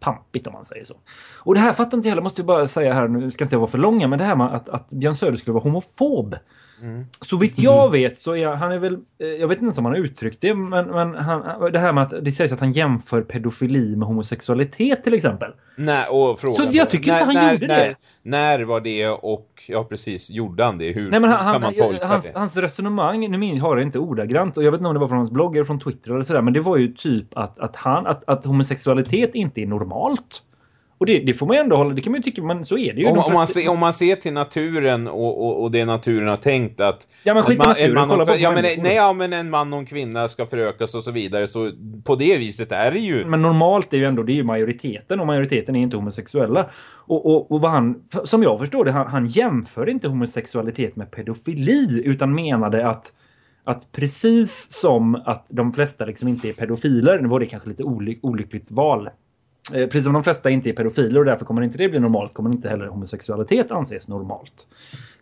pampigt om man säger så. Och det här fattar inte jag heller, måste jag bara säga här, nu ska inte jag vara för långa, men det här med att, att Björn Söder skulle vara homofob. Mm. Så vitt jag vet så är han är väl, eh, jag vet inte ens om han har uttryckt det, men, men han, det här med att det sägs att han jämför pedofili med homosexualitet till exempel. Nej, och frågan Så jag tycker när, inte han när, gjorde när, det. När var det och, ja precis, gjorde han det? Hur, Nej, men han, kan man tolka hans, det? Hans resonemang, nu har det inte ordagrant och jag vet inte om det var från hans blogg eller från Twitter eller sådär, men det var ju typ att, att, han, att, att homosexualitet inte är normalt. Och det, det, får man ändå hålla, det kan man ju tycka, men så är det ju. Om, om, man, ser, om man ser till naturen och, och, och det naturen har tänkt att... Ja men skit i naturen, man, kolla på ja, men, nej, ja men en man och en kvinna ska förökas och så vidare, så på det viset är det ju... Men normalt är ju ändå, det är ju majoriteten och majoriteten är inte homosexuella. Och, och, och vad han, som jag förstår det, han, han jämför inte homosexualitet med pedofili, utan menade att att precis som att de flesta liksom inte är pedofiler, nu var det kanske lite olyck, olyckligt val precis som de flesta inte är pedofiler och därför kommer inte det bli normalt kommer inte heller homosexualitet anses normalt.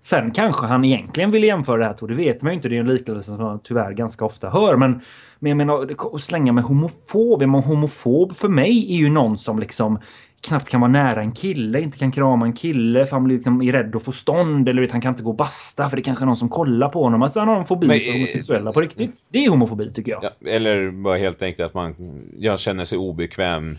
Sen kanske han egentligen vill jämföra det här två, det vet man ju inte. Det är en liknelse som man tyvärr ganska ofta hör. Men, men jag menar, slänga med homofob. Men homofob för mig är ju någon som liksom knappt kan vara nära en kille, inte kan krama en kille för han blir liksom rädd att få stånd eller vet, han kan inte gå och basta för det kanske är någon som kollar på honom. Alltså han har en fobi Men, för homosexuella på riktigt. Det är homofobi tycker jag. Ja, eller bara helt enkelt att man jag känner sig obekväm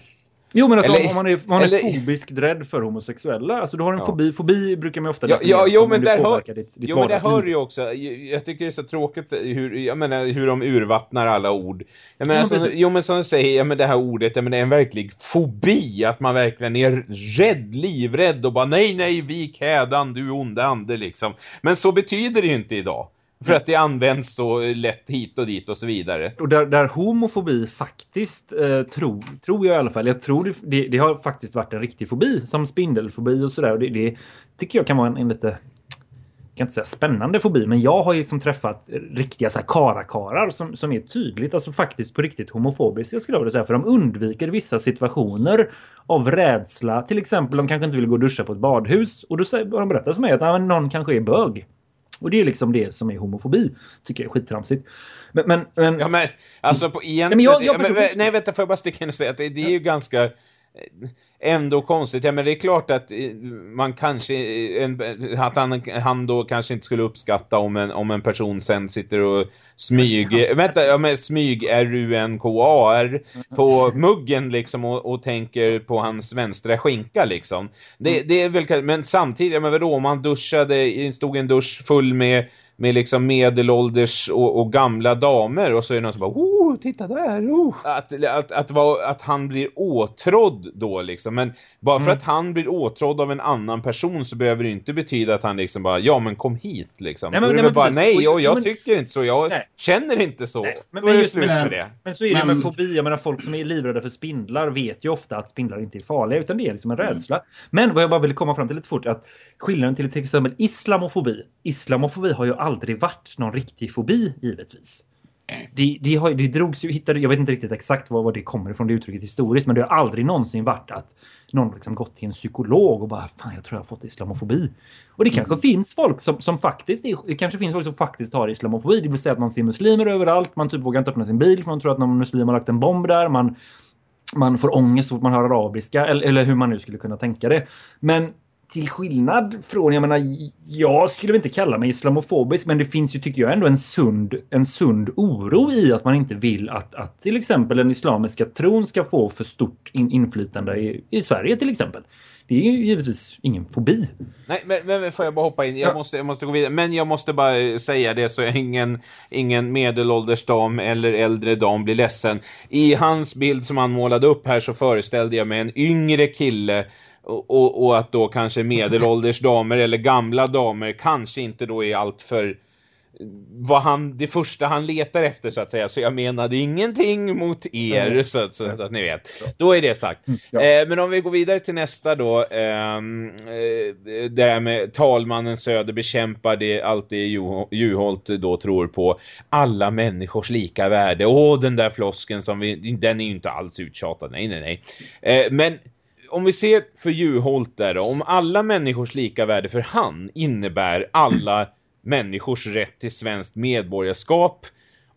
Jo men alltså eller, om man är, man eller, är rädd för homosexuella. Alltså du har en ja. fobi. Fobi brukar man ofta ja, ja, jo, men där hör, ditt, ditt jo men det hör ju också. Jag tycker det är så tråkigt hur, jag menar, hur de urvattnar alla ord. Jag menar, ja, så, jo men som du säger, ja, men det här ordet, ja, men det är en verklig fobi. Att man verkligen är rädd, livrädd och bara nej nej vik hädan du onda ande liksom. Men så betyder det ju inte idag. För att det används så lätt hit och dit och så vidare. Och där, där homofobi faktiskt, eh, tror, tror jag i alla fall, jag tror det, det, det, har faktiskt varit en riktig fobi. Som spindelfobi och sådär. Och det, det tycker jag kan vara en, en lite, jag kan inte säga spännande fobi, men jag har ju liksom träffat riktiga så här karakarar som, som är tydligt, alltså faktiskt på riktigt homofobiska skulle jag vilja säga. För de undviker vissa situationer av rädsla. Till exempel, de kanske inte vill gå och duscha på ett badhus. Och då säger, de berättar för mig att ah, någon kanske är bög. Och det är liksom det som är homofobi. Tycker jag är skittramsigt. Men, men, men... Ja men alltså på egentligen... Nej, men jag, jag men, nej vänta får jag bara sticka in och säga att det, det är ju ganska... ändå konstigt. Ja, men det är klart att eh, man kanske en, att han, han då kanske inte skulle uppskatta om en, om en person sen sitter och smyg, vänta, ja, men smyg R-U-N-K-A-R på muggen liksom och, och, tänker på hans vänstra skinka liksom. Det, det är väl, men samtidigt, men vadå, om han duschade, stod en dusch full med med liksom medelålders och, och, gamla damer och så är det någon som bara, oh, titta där, oh. Att, att, att, att, att han blir åtrådd då liksom, men bara för mm. att han blir åtrådd av en annan person så behöver det inte betyda att han liksom bara, ja men kom hit liksom. Nej, men, nej, men, bara, nej och jag men, tycker inte så, jag nej. känner inte så. Nej, men, Då är det slut med det. Men så är det med fobi, jag menar folk som är livrädda för spindlar vet ju ofta att spindlar inte är farliga utan det är liksom en mm. rädsla. Men vad jag bara ville komma fram till lite fort att skillnaden till till exempel islamofobi. Islamofobi har ju aldrig varit någon riktig fobi givetvis. Det, det, har, det drogs ju, hittade, jag vet inte riktigt exakt var, var det kommer ifrån det uttrycket historiskt, men det har aldrig någonsin varit att någon liksom gått till en psykolog och bara fan jag tror jag har fått islamofobi. Och det kanske mm. finns folk som, som faktiskt det kanske finns folk som faktiskt har islamofobi. Det vill säga att man ser muslimer överallt, man typ vågar inte öppna sin bil för man tror att någon muslim har lagt en bomb där. Man, man får ångest så fort man hör arabiska eller, eller hur man nu skulle kunna tänka det. Men till skillnad från, jag menar, jag skulle inte kalla mig islamofobisk, men det finns ju, tycker jag, ändå en sund, en sund oro i att man inte vill att, att till exempel den islamiska tron ska få för stort in, inflytande i, i Sverige till exempel. Det är ju givetvis ingen fobi. Nej, men, men får jag bara hoppa in? Jag, ja. måste, jag måste gå vidare. Men jag måste bara säga det så ingen, ingen medelålders dam eller äldre dam blir ledsen. I hans bild som han målade upp här så föreställde jag mig en yngre kille och, och, att då kanske medelålders damer eller gamla damer kanske inte då är allt för vad han, det första han letar efter så att säga. Så jag menade ingenting mot er mm. så, så, att ni vet. Då är det sagt. Mm, ja. eh, men om vi går vidare till nästa då. Ehm, eh, det här med talmannen Söder bekämpar det allt det Juholt då tror på. Alla människors lika värde. Åh, den där flosken som vi, den är ju inte alls uttjatad. Nej, nej, nej. Eh, men om vi ser för Juholt där då, om alla människors lika värde för han innebär alla människors rätt till svenskt medborgarskap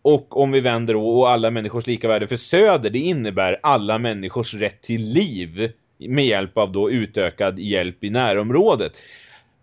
och om vi vänder då och alla människors lika värde för Söder, det innebär alla människors rätt till liv med hjälp av då utökad hjälp i närområdet.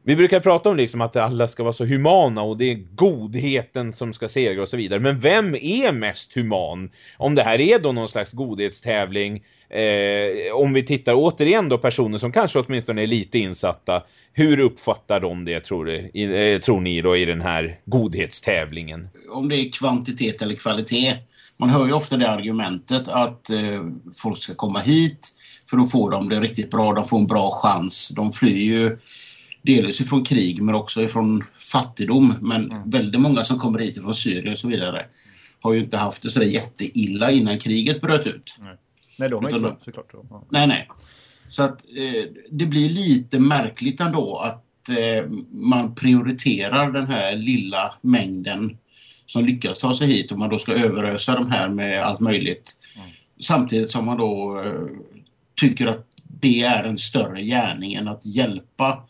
Vi brukar prata om liksom att alla ska vara så humana och det är godheten som ska segra och så vidare. Men vem är mest human? Om det här är då någon slags godhetstävling. Eh, om vi tittar återigen då personer som kanske åtminstone är lite insatta. Hur uppfattar de det tror, du, i, eh, tror ni då i den här godhetstävlingen? Om det är kvantitet eller kvalitet. Man hör ju ofta det argumentet att eh, folk ska komma hit för då får de det riktigt bra. De får en bra chans. De flyr ju delvis ifrån krig men också ifrån fattigdom. Men mm. väldigt många som kommer hit från Syrien och så vidare har ju inte haft det så jätteilla innan kriget bröt ut. Nej, nej de är inte de, såklart. Ja. Nej, nej. Så att eh, det blir lite märkligt ändå att eh, man prioriterar den här lilla mängden som lyckas ta sig hit och man då ska överösa de här med allt möjligt. Mm. Samtidigt som man då eh, tycker att det är en större gärning än att hjälpa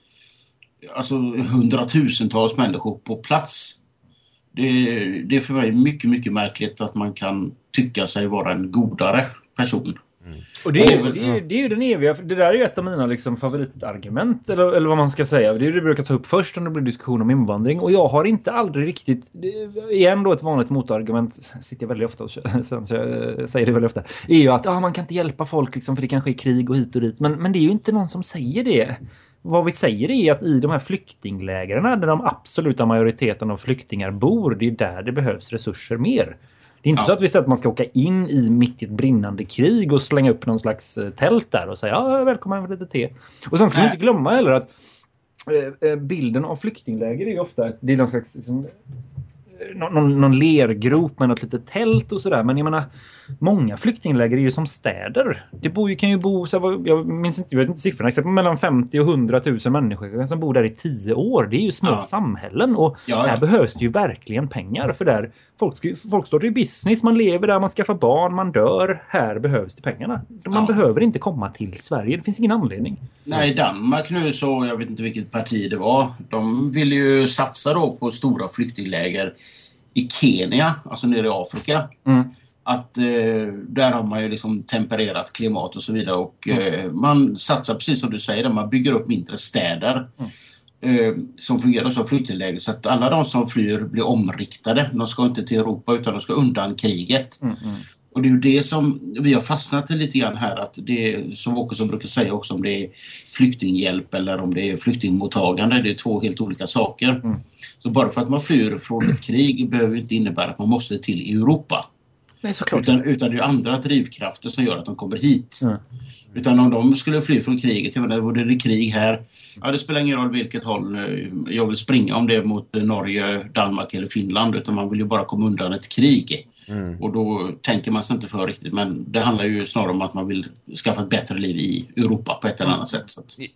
alltså hundratusentals människor på plats. Det, det är för mig mycket, mycket märkligt att man kan tycka sig vara en godare person. Mm. Och det är, det, är, det är ju den eviga, det där är ju ett av mina liksom favoritargument eller, eller vad man ska säga. Det är det du brukar ta upp först när det blir diskussion om invandring och jag har inte aldrig riktigt, igen då ett vanligt motargument, sitter jag väldigt ofta och sen så jag säger det väldigt ofta, är ju att ah, man kan inte hjälpa folk liksom för det kanske är krig och hit och dit. Men, men det är ju inte någon som säger det vad vi säger är att i de här flyktinglägren där de absoluta majoriteten av flyktingar bor, det är där det behövs resurser mer. Det är inte ja. så att vi säger att man ska åka in i mitt i ett brinnande krig och slänga upp någon slags eh, tält där och säga ja, välkommen med lite te. Och sen ska man inte glömma heller att eh, eh, bilden av flyktingläger är ofta det är någon slags liksom, någon, någon lergrop med något litet tält och sådär. Men jag menar, många flyktingläger är ju som städer. Det bor ju, kan ju bo, så jag minns inte, jag vet inte siffrorna exakt, mellan 50 och 100 000 människor som bor där i 10 år. Det är ju små ja. samhällen och ja, ja. här behövs det ju verkligen pengar för där folk, folk står i business, man lever där, man skaffar barn, man dör. Här behövs det pengarna. Man ja. behöver inte komma till Sverige, det finns ingen anledning. Nej, Danmark nu så, jag vet inte vilket parti det var, de vill ju satsa då på stora flyktingläger i Kenya, alltså nere i Afrika. Mm. att eh, där har man ju liksom tempererat klimat och så vidare och eh, man satsar precis som du säger, man bygger upp mindre städer eh, som fungerar som flyktingläger så att alla de som flyr blir omriktade. De ska inte till Europa utan de ska undan kriget. Mm, mm. Och det är ju det som vi har fastnat i lite grann här att det är, som Åkesson brukar säga också om det är flyktinghjälp eller om det är flyktingmottagande. Det är två helt olika saker. Mm. Så bara för att man flyr från ett krig behöver inte innebära att man måste till Europa. Nej. Utan, utan det är andra drivkrafter som gör att de kommer hit. Utan om de skulle fly från kriget, jag menar, vore det krig här, ja det spelar ingen roll vilket håll eh, jag vill springa, om det är mot eh, Norge, Danmark eller Finland, utan man vill ju bara komma undan ett krig. Mm. Och då tänker man sig inte för riktigt, men det handlar ju snarare om att man vill skaffa ett bättre liv i Europa på ett eller annat sätt.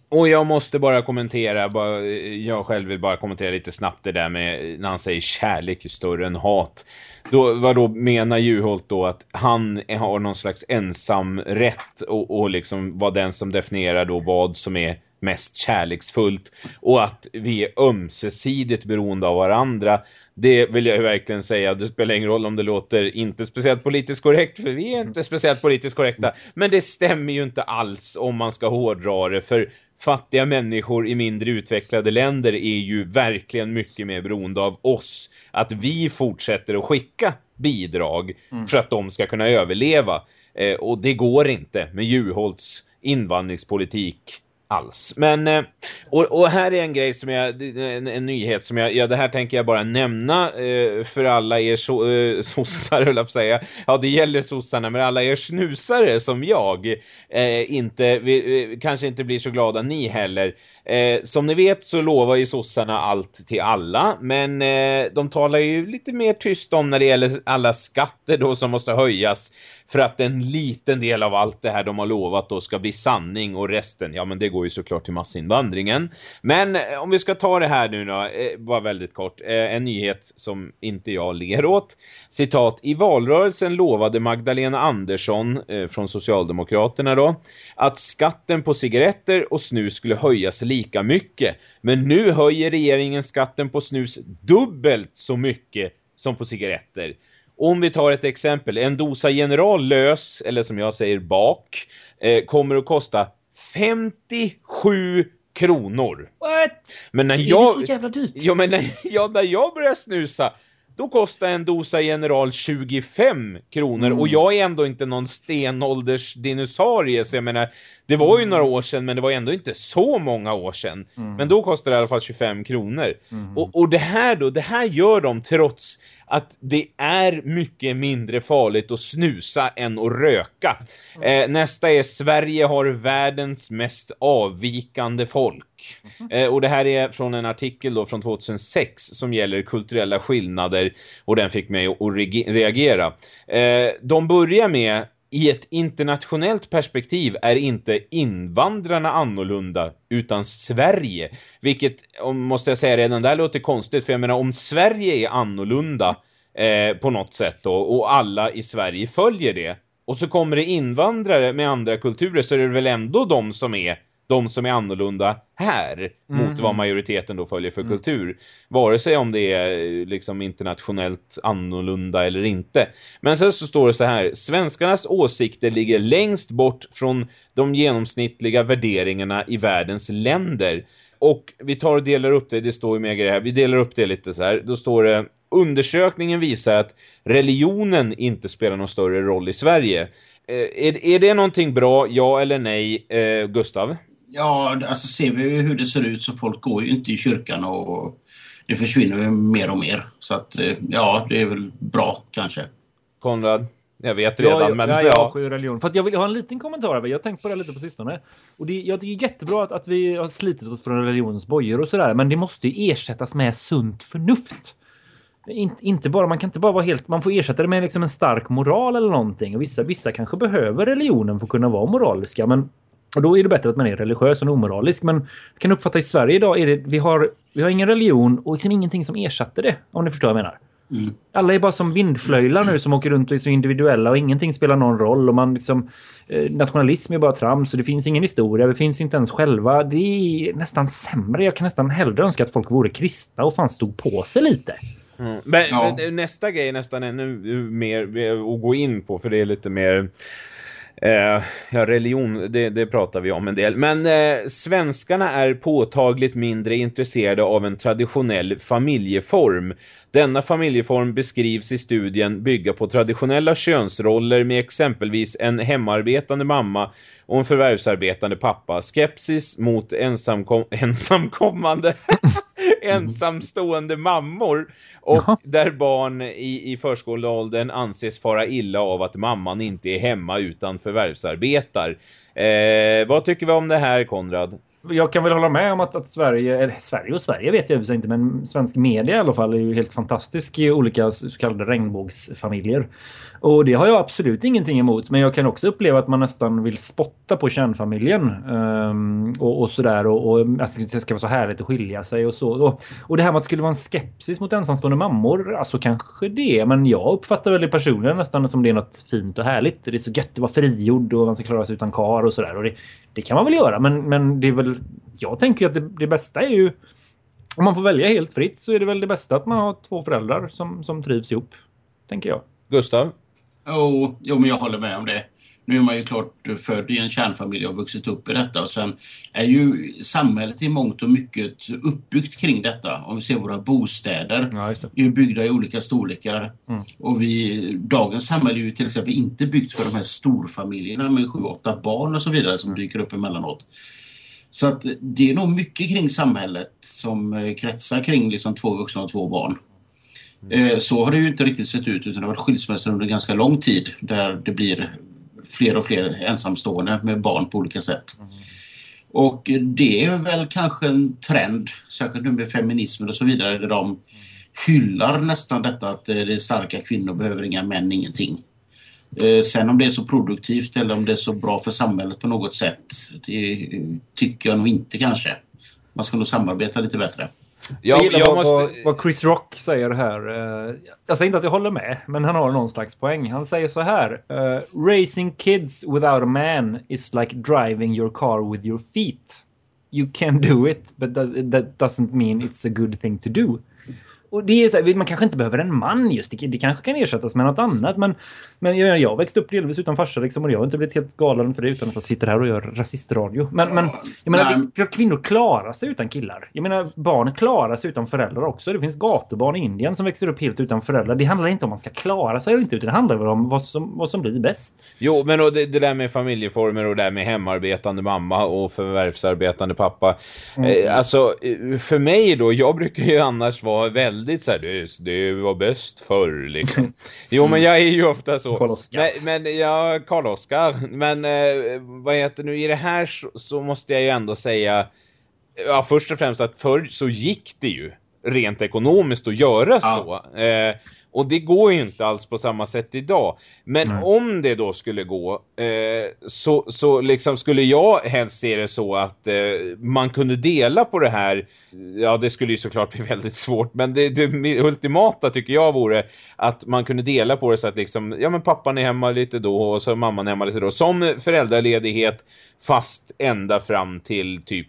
Och jag måste bara kommentera, bara, jag själv vill bara kommentera lite snabbt det där med när han säger kärlek är större än hat. Då, vad då menar Juholt då att han har någon slags ensam rätt och, och liksom vara den som definierar då vad som är mest kärleksfullt och att vi är ömsesidigt beroende av varandra. Det vill jag ju verkligen säga. Det spelar ingen roll om det låter inte speciellt politiskt korrekt, för vi är inte speciellt politiskt korrekta. Men det stämmer ju inte alls om man ska hårdra det, för fattiga människor i mindre utvecklade länder är ju verkligen mycket mer beroende av oss. Att vi fortsätter att skicka bidrag för att de ska kunna överleva. Eh, och det går inte med Juholts invandringspolitik alls. Men, eh, och, och här är en grej som jag, en, en nyhet som jag, ja det här tänker jag bara nämna eh, för alla er so, eh, sossar, höll jag på att säga. Ja, det gäller sossarna, men alla er snusare som jag eh, inte, vi, kanske inte blir så glada ni heller. Eh, som ni vet så lovar ju sossarna allt till alla, men eh, de talar ju lite mer tyst om när det gäller alla skatter då som måste höjas för att en liten del av allt det här de har lovat då ska bli sanning och resten, ja men det går ju såklart till massinvandringen. Men eh, om vi ska ta det här nu då, eh, bara väldigt kort, eh, en nyhet som inte jag ler åt. Citat, i valrörelsen lovade Magdalena Andersson från Socialdemokraterna då att skatten på cigaretter och snus skulle höjas lika mycket. Men nu höjer regeringen skatten på snus dubbelt så mycket som på cigaretter. Om vi tar ett exempel, en dosa general lös, eller som jag säger bak, eh, kommer att kosta 57 kronor. What? Men när Det är jag... så jävla dyrt. Ja, men när, ja, när jag började snusa, då kostar en dosa general 25 kronor. Mm. Och jag är ändå inte någon stenålders dinosaurie, så jag menar, det var ju några år sedan, men det var ändå inte så många år sedan. Mm. Men då kostar det i alla fall 25 kronor. Och, och det här då, det här gör de trots att det är mycket mindre farligt att snusa än att röka. Eh, nästa är Sverige har världens mest avvikande folk. Eh, och det här är från en artikel då från 2006 som gäller kulturella skillnader och den fick mig att reagera. Eh, de börjar med i ett internationellt perspektiv är inte invandrarna annorlunda utan Sverige. Vilket, om, måste jag säga, redan där låter konstigt. För jag menar, om Sverige är annorlunda eh, på något sätt då, och alla i Sverige följer det. Och så kommer det invandrare med andra kulturer så är det väl ändå de som är de som är annorlunda här mot vad majoriteten då följer för kultur. Vare sig om det är eh, liksom internationellt annorlunda eller inte. Men sen så står det så här, svenskarnas åsikter ligger längst bort från de genomsnittliga värderingarna i världens länder. Och vi tar och delar upp det, det står ju mer grejer här, vi delar upp det lite så här. Då står det, undersökningen visar att religionen inte spelar någon större roll i Sverige. Eh, är, är det någonting bra, ja eller nej, eh, Gustav? Ja, alltså ser vi hur det ser ut så folk går ju inte i kyrkan och det försvinner ju mer och mer. Så att eh, ja, det är väl bra kanske. Konrad? Jag vet redan, Ja, jag, men ja, ja. jag avskyr religion. För att jag vill ha en liten kommentar över. Jag har tänkt på det lite på sistone. Och det, jag tycker det är jättebra att, att vi har slitit oss från religionens bojor och sådär. Men det måste ju ersättas med sunt förnuft. In, inte bara, man kan inte bara vara helt, man får ersätta det med liksom en stark moral eller någonting. Och vissa, vissa kanske behöver religionen för att kunna vara moraliska. Men, och då är det bättre att man är religiös än omoralisk. Men jag kan uppfatta i Sverige idag är det, vi har, vi har ingen religion och liksom ingenting som ersätter det. Om ni förstår vad jag menar. Mm. Alla är bara som vindflöjlar nu som åker runt och är så individuella och ingenting spelar någon roll. Och man liksom, eh, nationalism är bara trams och det finns ingen historia. Det finns inte ens själva. Det är nästan sämre. Jag kan nästan hellre önska att folk vore kristna och fan stod på sig lite. Mm. Men, ja. men, nästa grej är nästan ännu mer att gå in på för det är lite mer Eh, ja, religion, det, det, pratar vi om en del. Men eh, svenskarna är påtagligt mindre intresserade av en traditionell familjeform. Denna familjeform beskrivs i studien bygga på traditionella könsroller med exempelvis en hemarbetande mamma och en förvärvsarbetande pappa. Skepsis mot ensamkom ensamkommande ensamstående mammor och Jaha. där barn i, i förskoleåldern anses fara illa av att mamman inte är hemma utan förvärvsarbetar. Eh, vad tycker vi om det här Konrad? jag kan väl hålla med om att, att Sverige, eller Sverige och Sverige vet jag inte, men svensk media i alla fall är ju helt fantastisk i olika så kallade regnbågsfamiljer. Och det har jag absolut ingenting emot, men jag kan också uppleva att man nästan vill spotta på kärnfamiljen. Um, och, och sådär, och, och alltså, det ska vara så härligt att skilja sig och så. Och, och det här med att det skulle vara en skepsis mot ensamstående mammor, alltså kanske det, men jag uppfattar väl det personligen nästan som det är något fint och härligt. Det är så gött att vara frigjord och man ska klara sig utan kar och sådär. Och det, det kan man väl göra, men, men det är väl jag tänker att det, det, bästa är ju om man får välja helt fritt så är det väl det bästa att man har två föräldrar som, som trivs ihop. Tänker jag. Gustav? Oh, jo, men jag håller med om det. Nu är man ju klart född i en kärnfamilj och vuxit upp i detta. Och sen är ju samhället i mångt och mycket uppbyggt kring detta. Om vi ser våra bostäder ja, är ju byggda i olika storlekar. Mm. Och vi, dagens samhälle är ju till exempel inte byggt för de här storfamiljerna med sju, åtta barn och så vidare som mm. dyker upp emellanåt. Så att det är nog mycket kring samhället som kretsar kring liksom två vuxna och två barn. Mm. Eh, så har det ju inte riktigt sett ut utan det har varit skilsmässor under ganska lång tid där det blir fler och fler ensamstående med barn på olika sätt. Mm. Och det är väl kanske en trend, särskilt nu med feminismen och så vidare, där de hyllar nästan detta att eh, det är starka kvinnor behöver inga män, ingenting. Eh, sen om det är så produktivt eller om det är så bra för samhället på något sätt, det tycker jag nog inte kanske. Man ska nog samarbeta lite bättre. Jag, jag, jag måste... vad, vad, Chris Rock säger här. Eh, jag säger inte att jag håller med, men han har någon slags poäng. Han säger så här. Uh, Raising kids without a man is like driving your car with your feet. You can do it, but that doesn't mean it's a good thing to do och det är så här, man kanske inte behöver en man just. Det, det kanske kan ersättas med något annat. Men, men jag, jag växte upp delvis utan farsa liksom, och jag har inte blivit helt galen för det utan att jag sitter här och gör rasistradio. Men, men jag menar, det, kvinnor klarar sig utan killar. Jag menar, barn klarar sig utan föräldrar också. Det finns gatubarn i Indien som växer upp helt utan föräldrar. Det handlar inte om man ska klara sig eller inte, utan det handlar om vad som, vad som blir bäst. Jo, men och det, det där med familjeformer och det där med hemarbetande mamma och förvärvsarbetande pappa. Mm. Eh, alltså, eh, för mig då, jag brukar ju annars vara väldigt väldigt så här, det, det var bäst förr liksom. Jo men jag är ju ofta så. Karl Oskar. Men, men ja, Karl Oskar. Men eh, vad heter nu i det här så, så, måste jag ju ändå säga ja först och främst att förr så gick det ju rent ekonomiskt att göra ja. så. Eh, och det går ju inte alls på samma sätt idag. Men Nej. om det då skulle gå eh, så, så liksom skulle jag helst se det så att eh, man kunde dela på det här. Ja, det skulle ju såklart bli väldigt svårt. Men det, det ultimata tycker jag vore att man kunde dela på det så att liksom, ja men pappan är hemma lite då och så mamman är hemma lite då. Som föräldraledighet fast ända fram till typ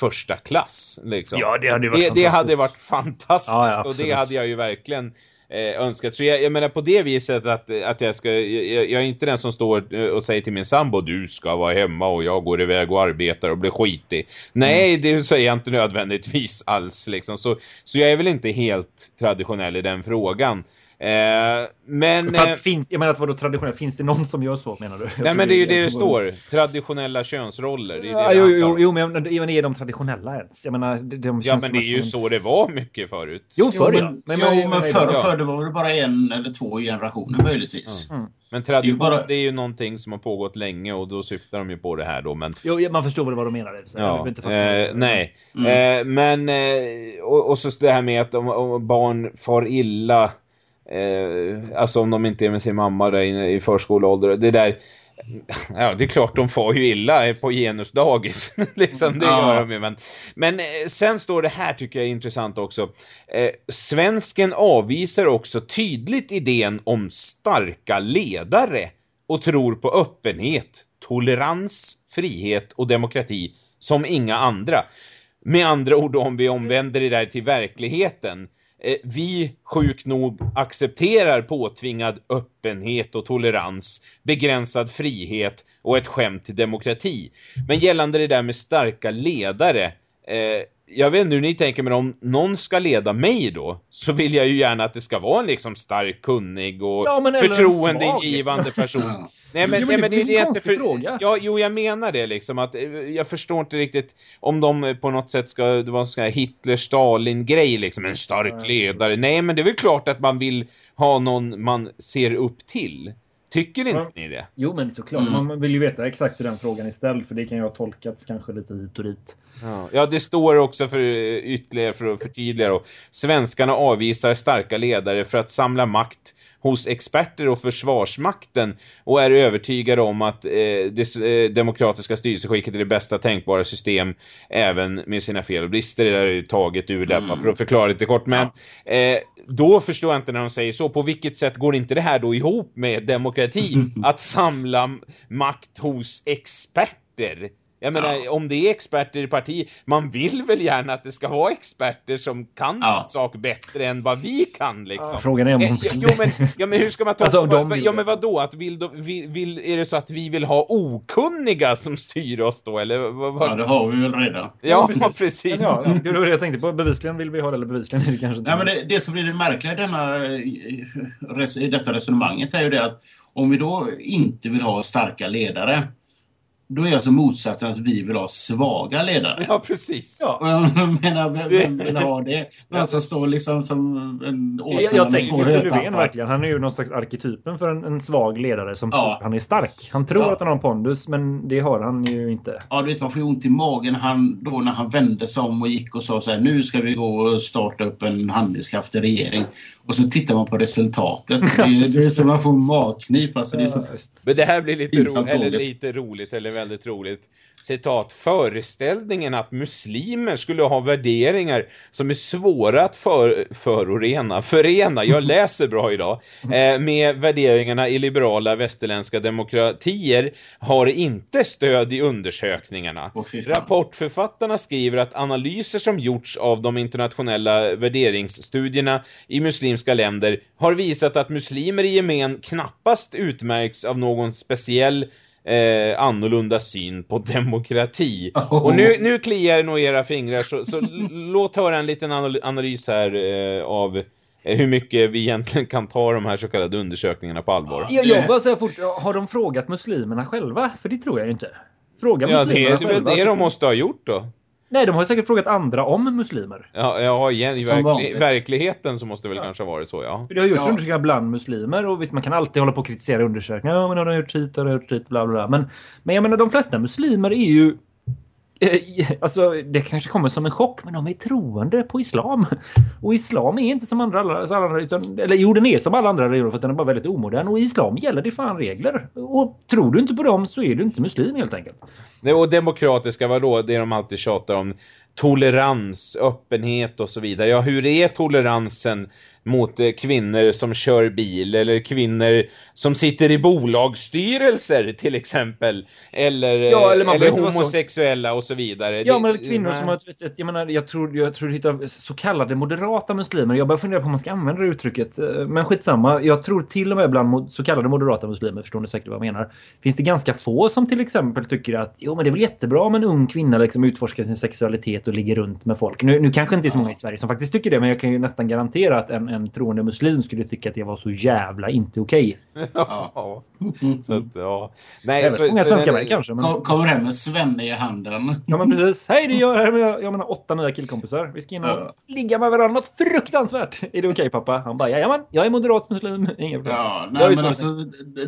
första klass. Liksom. Ja, det hade varit det, det hade varit fantastiskt ja, ja, och det hade jag ju verkligen eh, önskat. Så jag, jag menar på det viset att, att jag ska, jag, jag, är inte den som står eh, och säger till min sambo du ska vara hemma och jag går iväg och arbetar och blir skitig. Nej, mm. det säger jag inte nödvändigtvis alls liksom. Så, så jag är väl inte helt traditionell i den frågan. Eh, men... Fast, eh, finns, jag menar att vadå traditionellt? Finns det någon som gör så menar du? nej men det är ju det det står. Traditionella könsroller. Det är ja, det jo, jo, jo, men, men är de traditionella ens? Jag menar, de, de ja men det är ju så det var mycket förut. Jo, förr ja. Men, jo, men, men förr och förr det var det bara en eller två generationer möjligtvis. Mm. Men tradition det är, bara... det är ju någonting som har pågått länge och då syftar de ju på det här då. Men... Jo, man förstår väl vad de menar. Ja. Eh, nej, mm. eh, men eh, och, och, så det här med att om, om barn far illa Eh, alltså om de inte är med sin mamma där inne i förskoleålder. Det där, ja det är klart de får ju illa på genusdagis. liksom, det ja. gör de ju. Men, men eh, sen står det här tycker jag är intressant också. Eh, svensken avvisar också tydligt idén om starka ledare och tror på öppenhet, tolerans, frihet och demokrati som inga andra. Med andra ord om vi omvänder det där till verkligheten Eh, vi sjukt nog accepterar påtvingad öppenhet och tolerans, begränsad frihet och ett skämt till demokrati. Men gällande det där med starka ledare, eh, jag vet inte hur ni tänker men om någon ska leda mig då så vill jag ju gärna att det ska vara en liksom stark, kunnig och Ja, förtroendeingivande person. Ja. Nej men, Jo, men nej, det men det, är det är inte konstig fråga. Ja, jo jag menar det liksom att eh, jag förstår inte riktigt om de eh, på något sätt ska det var en sån här Hitler-Stalin-grej liksom en stark ledare. Nej men det är väl klart att man vill ha någon man ser upp till. Tycker inte Ja. ni det? Jo, men såklart. Mm. Man vill ju veta exakt hur den frågan är ställd. För det kan ju ha tolkats kanske lite hit och dit. Ja, ja det står också för eh, ytterligare för att förtydliga då. Svenskarna avvisar starka ledare för att samla makt hos experter och försvarsmakten och är övertygade om att eh, det eh, demokratiska styrelseskicket är det bästa tänkbara system även med sina fel och brister. Det där är ju taget ur det Mm. för att förklara lite kort. Men eh, då förstår jag inte när de säger så. På vilket sätt går inte det här då ihop med demokrati? att samla makt hos experter? Jag menar, Ja. om det är experter i parti, man vill väl gärna att det ska vara experter som kan Ja. sin sak bättre än vad vi kan liksom. Ja, frågan är om Eh, hon jo, vill jo, men, ja, men hur ska man ta... Alltså, om de ja, det. men vad då? Att vill, de- vill, vill, är det så att vi vill ha okunniga som styr oss då? Eller vad? vad? Ja, det har vi väl redan. Ja, Ja, precis. precis. Ja, ja, det var det jag tänkte på. Bevisligen vill vi ha det, eller bevisligen är det kanske inte. Nej, men det, det som blir det märkliga i, denna, i detta resonemanget är ju det att om vi då inte vill ha starka ledare då är alltså motsatsen att vi vill ha svaga ledare. Ja, precis. Ja. Och jag menar, vem, vem vill ha det? Någon som står liksom som en Jag, åsna jag två tänker på Löfven verkligen. Han är ju någon slags arketypen för en, en svag ledare som Ja. tror att han är stark. Han tror Ja. att han har pondus, men det har han ju inte. Ja, du vet, man får ju ont i magen han, då när han vände sig om och gick och sa så här, nu ska vi gå och starta upp en handlingskraftig regering. Och så tittar man på resultatet. Det är, det är som man får magknip. Alltså, det är så. Men det här blir lite, ro eller lite roligt, eller väldigt roligt. Citat, föreställningen att muslimer skulle ha värderingar som är svåra att för, förorena, förena, jag läser bra idag, eh, med värderingarna i liberala västerländska demokratier har inte stöd i undersökningarna. Fan. Rapportförfattarna skriver att analyser som gjorts av de internationella värderingsstudierna i muslimska länder har visat att muslimer i gemen knappast utmärks av någon speciell eh, annorlunda syn på demokrati. Oh. Och nu, nu kliar det nog era fingrar så, så låt höra en liten anal- analys här eh, av eh, hur mycket vi egentligen kan ta de här så kallade undersökningarna på allvar. Jag, jag bara säger fort, har de frågat muslimerna själva? För det tror jag ju inte. Fråga Ja, det muslimerna är väl själva. det de måste ha gjort då. Nej, de har säkert frågat andra om muslimer. Ja, ja igen, i Som verkli- verkligheten så måste det väl Ja. kanske ha varit så, ja. För det har gjorts Ja. undersökningar bland muslimer och visst man kan alltid hålla på och kritisera undersökningar. Ja men har de gjort hit, har de gjort dit, bla bla bla. Men, men jag menar de flesta muslimer är ju Eh, alltså det kanske kommer som en chock men de är troende på islam. Och islam är inte som andra, alla, alla andra utan, eller jo den är som alla andra religioner fast den är bara väldigt omodern. Och i islam gäller det fan regler. Och tror du inte på dem så är du inte muslim helt enkelt. Nej, Och demokratiska, vadå? Det de alltid tjatar om. Tolerans, öppenhet och så vidare. Ja, hur är toleransen mot eh, kvinnor som kör bil eller kvinnor som sitter i bolagsstyrelser till exempel eller, Ja, eller man eller homosexuella och så vidare. Ja, Det- men kvinnor nej. som har... ett- Jag menar, jag tror, jag tror du hittar så kallade moderata muslimer. Jag börjar fundera på om man ska använda det uttrycket. eh, Men skitsamma. Jag tror till och med bland så kallade moderata muslimer, förstår ni säkert vad jag menar. Finns det ganska få som till exempel tycker att jo, men det är väl jättebra om en ung kvinna liksom utforskar sin sexualitet och ligger runt med folk. Nu, nu kanske inte är så många i Sverige som faktiskt tycker det, men jag kan ju nästan garantera att en, en troende muslim skulle tycka att det var så jävla inte okej. Ja. Så att, ja. Nej, Även många svenska män kanske. Men... Kom, kommer hem med Svenne i handen. Ja men precis. Hej det är jag här med jag menar åtta nya killkompisar. Vi ska in och Ja. ligga med varandra något fruktansvärt. Är det okej pappa? Han bara jajamän, jag är moderat muslim. Inga problem. Ja, nej, så- men alltså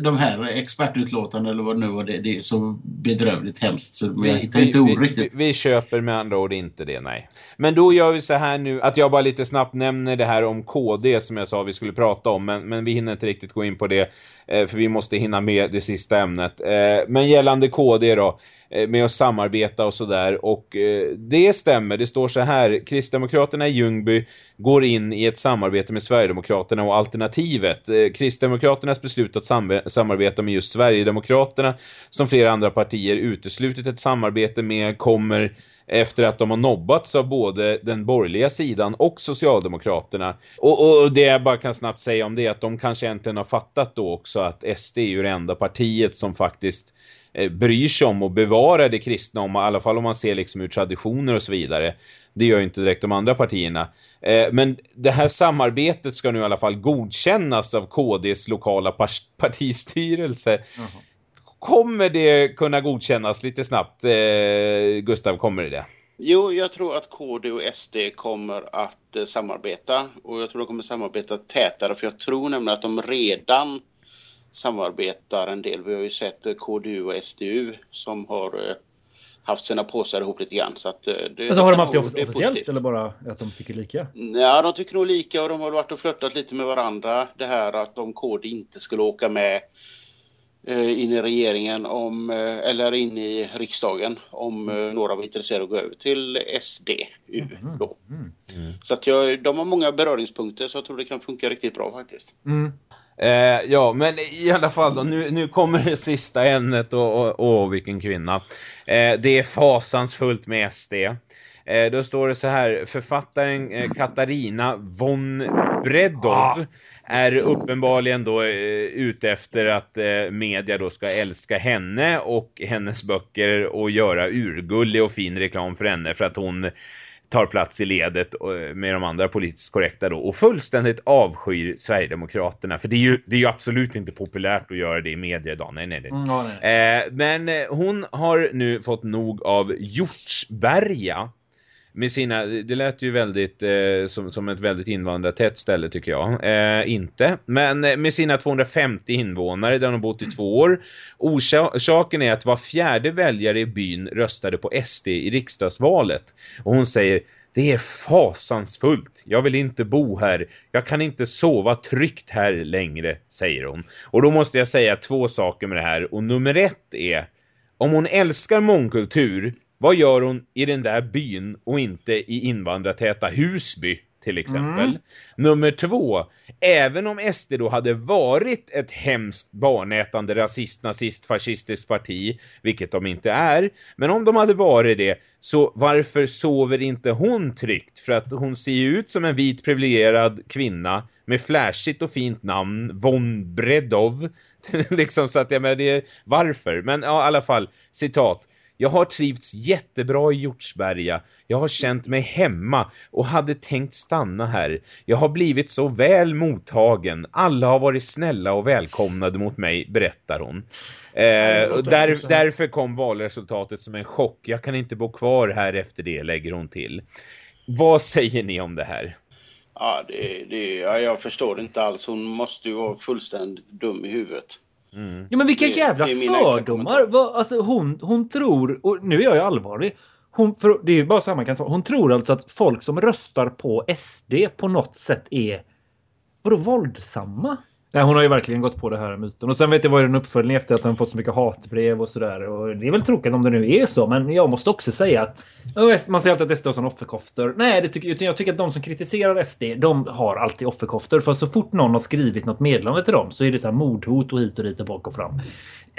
de här expertutlåtandena eller vad det nu var, det, det är så bedrövligt hemskt så men jag hittar inte ord vi, riktigt. vi, vi köper med andra ord inte det, nej. Men då gör vi så här nu, att jag bara lite snabbt nämner det här om KD som jag sa vi skulle prata om, men, men vi hinner inte riktigt gå in på det, Eh, för vi måste hinna med det sista ämnet. Eh, men gällande KD då, Eh, med att samarbeta och sådär. Och eh, det stämmer, det står så här. Kristdemokraterna i Ljungby går in i ett samarbete med Sverigedemokraterna och Alternativet. Eh, Kristdemokraternas beslut att sam samarbeta med just Sverigedemokraterna som flera andra partier uteslutit ett samarbete med kommer efter att de har nobbats av både den borgerliga sidan och Socialdemokraterna. Och, och det jag bara kan snabbt säga om det är att de kanske äntligen har fattat då också att SD är ju det enda partiet som faktiskt eh, bryr sig om och bevarar det kristna om, i alla fall om man ser liksom ur traditioner och så vidare. Det gör ju inte direkt de andra partierna. Eh, men det här samarbetet ska nu i alla fall godkännas av KDs lokala partistyrelse. Mm kommer det kunna godkännas lite snabbt? Eh, Gustav, kommer det det? Jo, jag tror att KD och SD kommer att eh, samarbeta och jag tror de kommer samarbeta tätare för jag tror nämligen att de redan samarbetar en del. Vi har ju sett eh, KDU och SDU som har eh, haft sina påsar ihop lite grann. Så att, eh, det, alltså har de haft det officiellt positivt. eller bara att de tycker lika? Ja, de tycker nog lika och de har varit och flörtat lite med varandra. Det här att om KD inte skulle åka med in i regeringen om, eller in i riksdagen om eh, några var intresserade att gå över till SD. Mm. Då. Mm. Mm. Så att jag, de har många beröringspunkter så jag tror det kan funka riktigt bra faktiskt. Eh, ja, men i alla fall då, nu, nu kommer det sista ämnet och, och, och vilken kvinna. Eh, det är fasansfullt med SD. Eh, då står det så här, författaren eh, Katarina von Bredov ah. är uppenbarligen då eh, ute efter att eh, media då ska älska henne och hennes böcker och göra urgullig och fin reklam för henne för att hon tar plats i ledet med de andra politiskt korrekta då och fullständigt avskyr Sverigedemokraterna för det är ju, det är ju absolut inte populärt att göra det i media idag, nej nej, nej. Mm, nej. Eh, men eh, hon har nu fått nog av Hjortsberga med sina, det lät ju väldigt eh, som, som ett väldigt invandrartätt ställe tycker jag. Eh, inte, men eh, med sina 250 invånare där de bott i två år. Orsaken är att var fjärde väljare i byn röstade på SD i riksdagsvalet. Och hon säger, det är fasansfullt. Jag vill inte bo här. Jag kan inte sova tryggt här längre, säger hon. Och då måste jag säga två saker med det här. Och nummer ett är, om hon älskar mångkultur vad gör hon i den där byn och inte i invandrartäta Husby till exempel? Mm. Nummer två, även om SD då hade varit ett hemskt barnätande rasist, nazist, fascistiskt parti, vilket de inte är, men om de hade varit det, så varför sover inte hon tryggt? För att hon ser ju ut som en vit privilegierad kvinna med flashigt och fint namn, Von Bredov, liksom så att jag menar det är varför, men ja, i alla fall, citat, jag har trivts jättebra i Hjortsberga. Jag har känt mig hemma och hade tänkt stanna här. Jag har blivit så väl mottagen. Alla har varit snälla och välkomnade mot mig, berättar hon. Eh, och där, därför kom valresultatet som en chock. Jag kan inte bo kvar här efter det, lägger hon till. Vad säger ni om det här? Ja, det, det, ja, jag förstår inte alls. Hon måste ju vara fullständigt dum i huvudet. Mm. Ja men vilka det, jävla det fördomar! Vad, alltså hon, hon tror, och nu är jag ju allvarlig. Hon, för, det är ju bara så här man kan ta. Hon tror alltså att folk som röstar på SD på något sätt är vadå våldsamma? Nej, hon har ju verkligen gått på det här myten. Och sen vet jag vad är en uppföljning efter att hon fått så mycket hatbrev och sådär. Och det är väl tråkigt om det nu är så. Men jag måste också säga att man säger alltid att SD har sådana offerkoftor. Nej, det tycker, jag tycker att de som kritiserar SD, de har alltid offerkoftor. För så fort någon har skrivit något meddelande till dem så är det så här mordhot och hit och dit och bak och fram.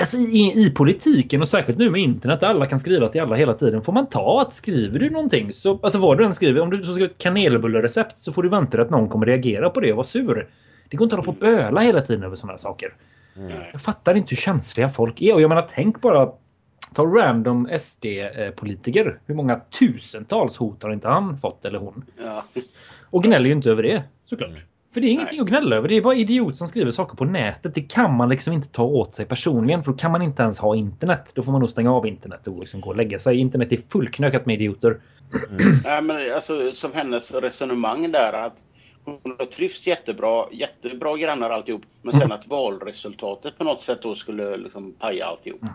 Alltså i, i politiken och särskilt nu med internet där alla kan skriva till alla hela tiden. Får man ta att skriver du någonting så, alltså vad du än skriver, om du skriver ett kanelbullerecept så får du vänta att någon kommer reagera på det och vara sur. Det går inte att hålla på och böla hela tiden över sådana saker. Mm. Jag fattar inte hur känsliga folk är. Och jag menar, tänk bara ta random SD-politiker. Hur många tusentals hot har inte han fått eller hon? Ja. Och gnäller ju inte över det, såklart. Mm. För det är ingenting Nej. att gnälla över. Det är bara idiot som skriver saker på nätet. Det kan man liksom inte ta åt sig personligen. För då kan man inte ens ha internet. Då får man nog stänga av internet och liksom gå och lägga sig. Internet är fullknökat med idioter. Mm. Nej, men alltså, som hennes resonemang där att hon har trivts jättebra, jättebra grannar alltihop. Men sen att valresultatet på något sätt då skulle liksom paja alltihop. Mm.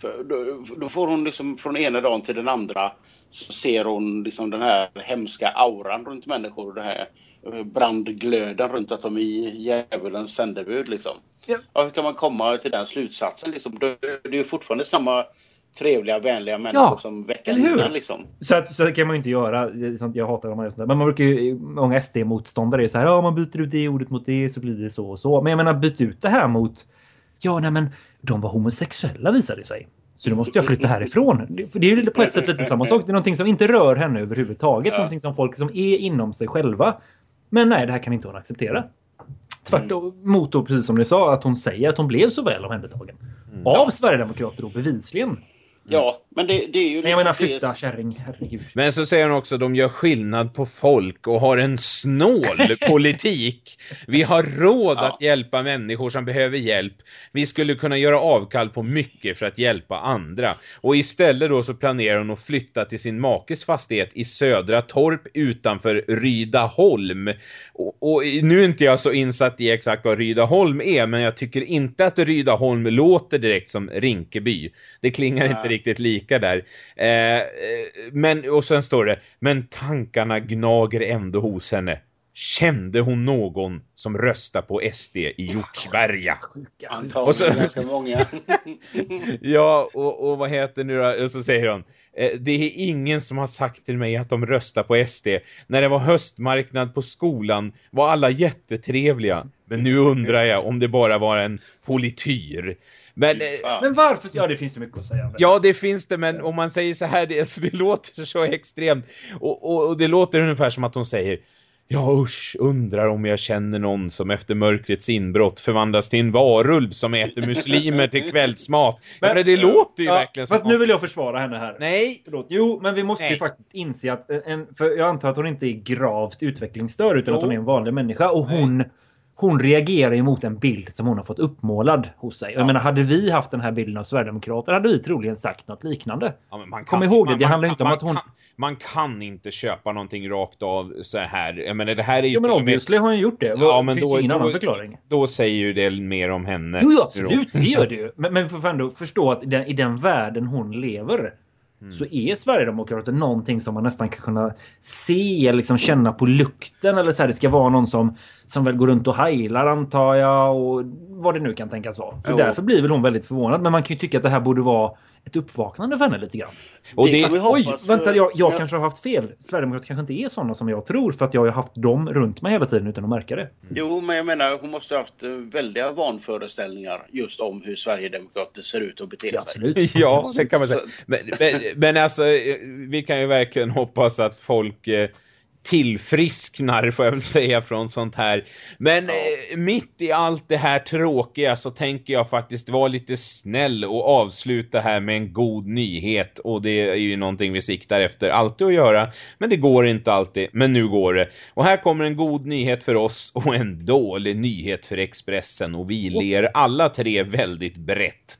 För då, då, får hon liksom från ena dagen till den andra så ser hon liksom den här hemska auran runt människor. Den här eh, brandglöden runt att de är djävulens sändebud liksom. Ja. Hur kan man komma till den slutsatsen liksom? Det, det är fortfarande samma trevliga, vänliga människor Ja, som veckan innan. Liksom. Så, att, så kan man ju inte göra. Jag hatar sånt där. Men man brukar ju, många SD-motståndare är så här, ja man byter ut det ordet mot det så blir det så och så. Men jag menar byt ut det här mot, ja nej men de var homosexuella visade sig. Så då måste jag flytta härifrån. Det, det är ju på ett sätt lite samma sak. Det är någonting som inte rör henne överhuvudtaget. Ja. Någonting som folk som är inom sig själva. Men nej, det här kan inte hon acceptera. Tvärtom mot då, precis som ni sa, att hon säger att hon blev så väl omhändertagen. Av Sverigedemokrater då, bevisligen. Ja, men det, det är ju... Men jag menar liksom- det är- flytta kärring, herregud. Men så säger hon också att de gör skillnad på folk och har en snål politik. Vi har råd Ja. att hjälpa människor som behöver hjälp. Vi skulle kunna göra avkall på mycket för att hjälpa andra. Och istället då så planerar hon att flytta till sin makes fastighet i Södra Torp utanför Rydaholm. Och, och nu är inte jag så insatt i exakt vad Rydaholm är, men jag tycker inte att Rydaholm låter direkt som Rinkeby. Det klingar Nej. inte riktigt riktigt lika där. Eh, eh, men, och sen står det, men tankarna gnager ändå hos henne. Kände hon någon som röstar på SD i Hjortsberga? Antagligen Och så- ganska många. Ja, och, och vad heter nu då? Och så säger hon, eh, det är ingen som har sagt till mig att de röstar på SD. När det var höstmarknad på skolan var alla jättetrevliga. Men nu undrar jag om det bara var en polityr. Men, eh. Men varför? Ja, det finns ju mycket att säga. Ja, det finns det, men om man säger så här, det, alltså, det låter så extremt. Och, och, och det låter ungefär som att hon säger Ja usch, undrar om jag känner någon som efter mörkrets inbrott förvandlas till en varulv som äter muslimer till kvällsmat. Men, men det låter ju Ja, verkligen som... Fast nu vill jag försvara henne här. Nej, Förlåt. Jo, men vi måste ju Nej. faktiskt inse att en, för jag antar att hon inte är gravt utvecklingsstörd utan Jo. att hon är en vanlig människa och Nej. hon hon reagerar ju mot en bild som hon har fått uppmålad hos sig. Jag Ja. menar, hade vi haft den här bilden av Sverigedemokrater hade vi troligen sagt något liknande. Ja, man Kom ihåg det, man- det man handlar kan- inte om man att hon- Kan, man kan inte köpa någonting rakt av så här. Jag menar, det här är ju Jo, men och med- obviously har hon gjort det. Ja, men finns då- ingen då- annan förklaring. Då säger ju det mer om henne. Jo, absolut, det gör det ju. Men, men vi får ändå förstå att i den, i den världen hon lever Mm. så är Sverigedemokrater någonting som man nästan kan kunna se eller liksom känna på lukten. Eller så här, det ska vara någon som, som väl går runt och heilar antar jag och vad det nu kan tänkas vara. Så Jo. därför blir väl hon väldigt förvånad. Men man kan ju tycka att det här borde vara ett uppvaknande för henne lite grann. Och Det det, kan vi Oj, hoppas, vänta, jag, jag Ja. kanske har haft fel. Sverigedemokrater kanske inte är sådana som jag tror för att jag har haft dem runt mig hela tiden utan att märka det. Jo, men jag menar hon måste ha haft eh, väldiga vanföreställningar just om hur Sverigedemokrater ser ut och beter Ja, sig. absolut. Ja, det kan man säga. Men, men, men alltså, eh, vi kan ju verkligen hoppas att folk eh, tillfrisknar, får jag väl säga, från sånt här. Men eh, mitt i allt det här tråkiga så tänker jag faktiskt vara lite snäll och avsluta här med en god nyhet. Och det är ju någonting vi siktar efter alltid att göra. Men det går inte alltid, men nu går det. Och här kommer en god nyhet för oss och en dålig nyhet för Expressen. Och vi ler alla tre väldigt brett.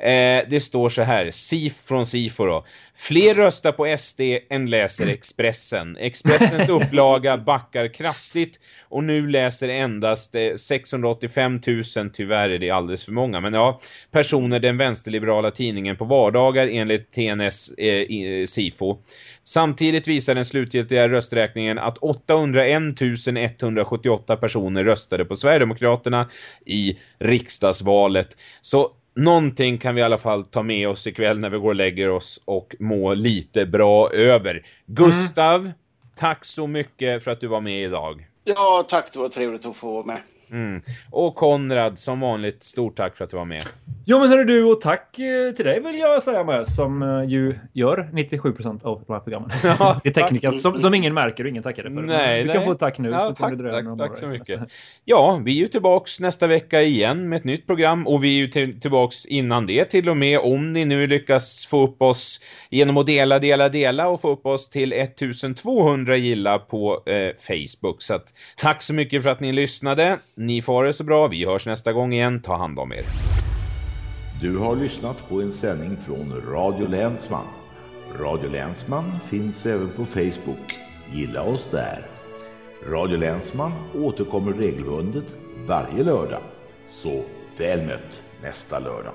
Eh, det står så här, SIF från SIFO då. Fler röstar på SD än läser Expressen. Expressens upplaga backar kraftigt och nu läser endast eh, 685 000, tyvärr är det alldeles för många, men ja, personer den vänsterliberala tidningen på vardagar enligt TNS eh, SIFO. Samtidigt visar den slutgiltiga rösträkningen att 801 178 personer röstade på Sverigedemokraterna i riksdagsvalet. Så någonting kan vi i alla fall ta med oss ikväll när vi går och lägger oss och må lite bra över. Gustav, tack så mycket för att du var med idag. Ja, tack. Det var trevligt att få vara med. Mm. Och Konrad, som vanligt, stort tack för att du var med. Ja men hörru du och tack eh, till dig vill jag säga med som eh, ju gör 97% av de här programmen. Ja, det är tekniker som, som ingen märker och ingen tackade för. Nej, du nej. kan få tack nu. Ja, så tack, tack, tack så mycket. Ja, vi är ju tillbaks nästa vecka igen med ett nytt program och vi är ju till, tillbaks innan det till och med om ni nu lyckas få upp oss genom att dela, dela, dela och få upp oss till 1200 gilla på eh, Facebook. Så att, tack så mycket för att ni lyssnade. Ni får ha det så bra. Vi hörs nästa gång igen. Ta hand om er. Du har lyssnat på en sändning från Radio Länsman. Radio Länsman finns även på Facebook. Gilla oss där. Radio Länsman återkommer regelbundet varje lördag. Så väl mött nästa lördag.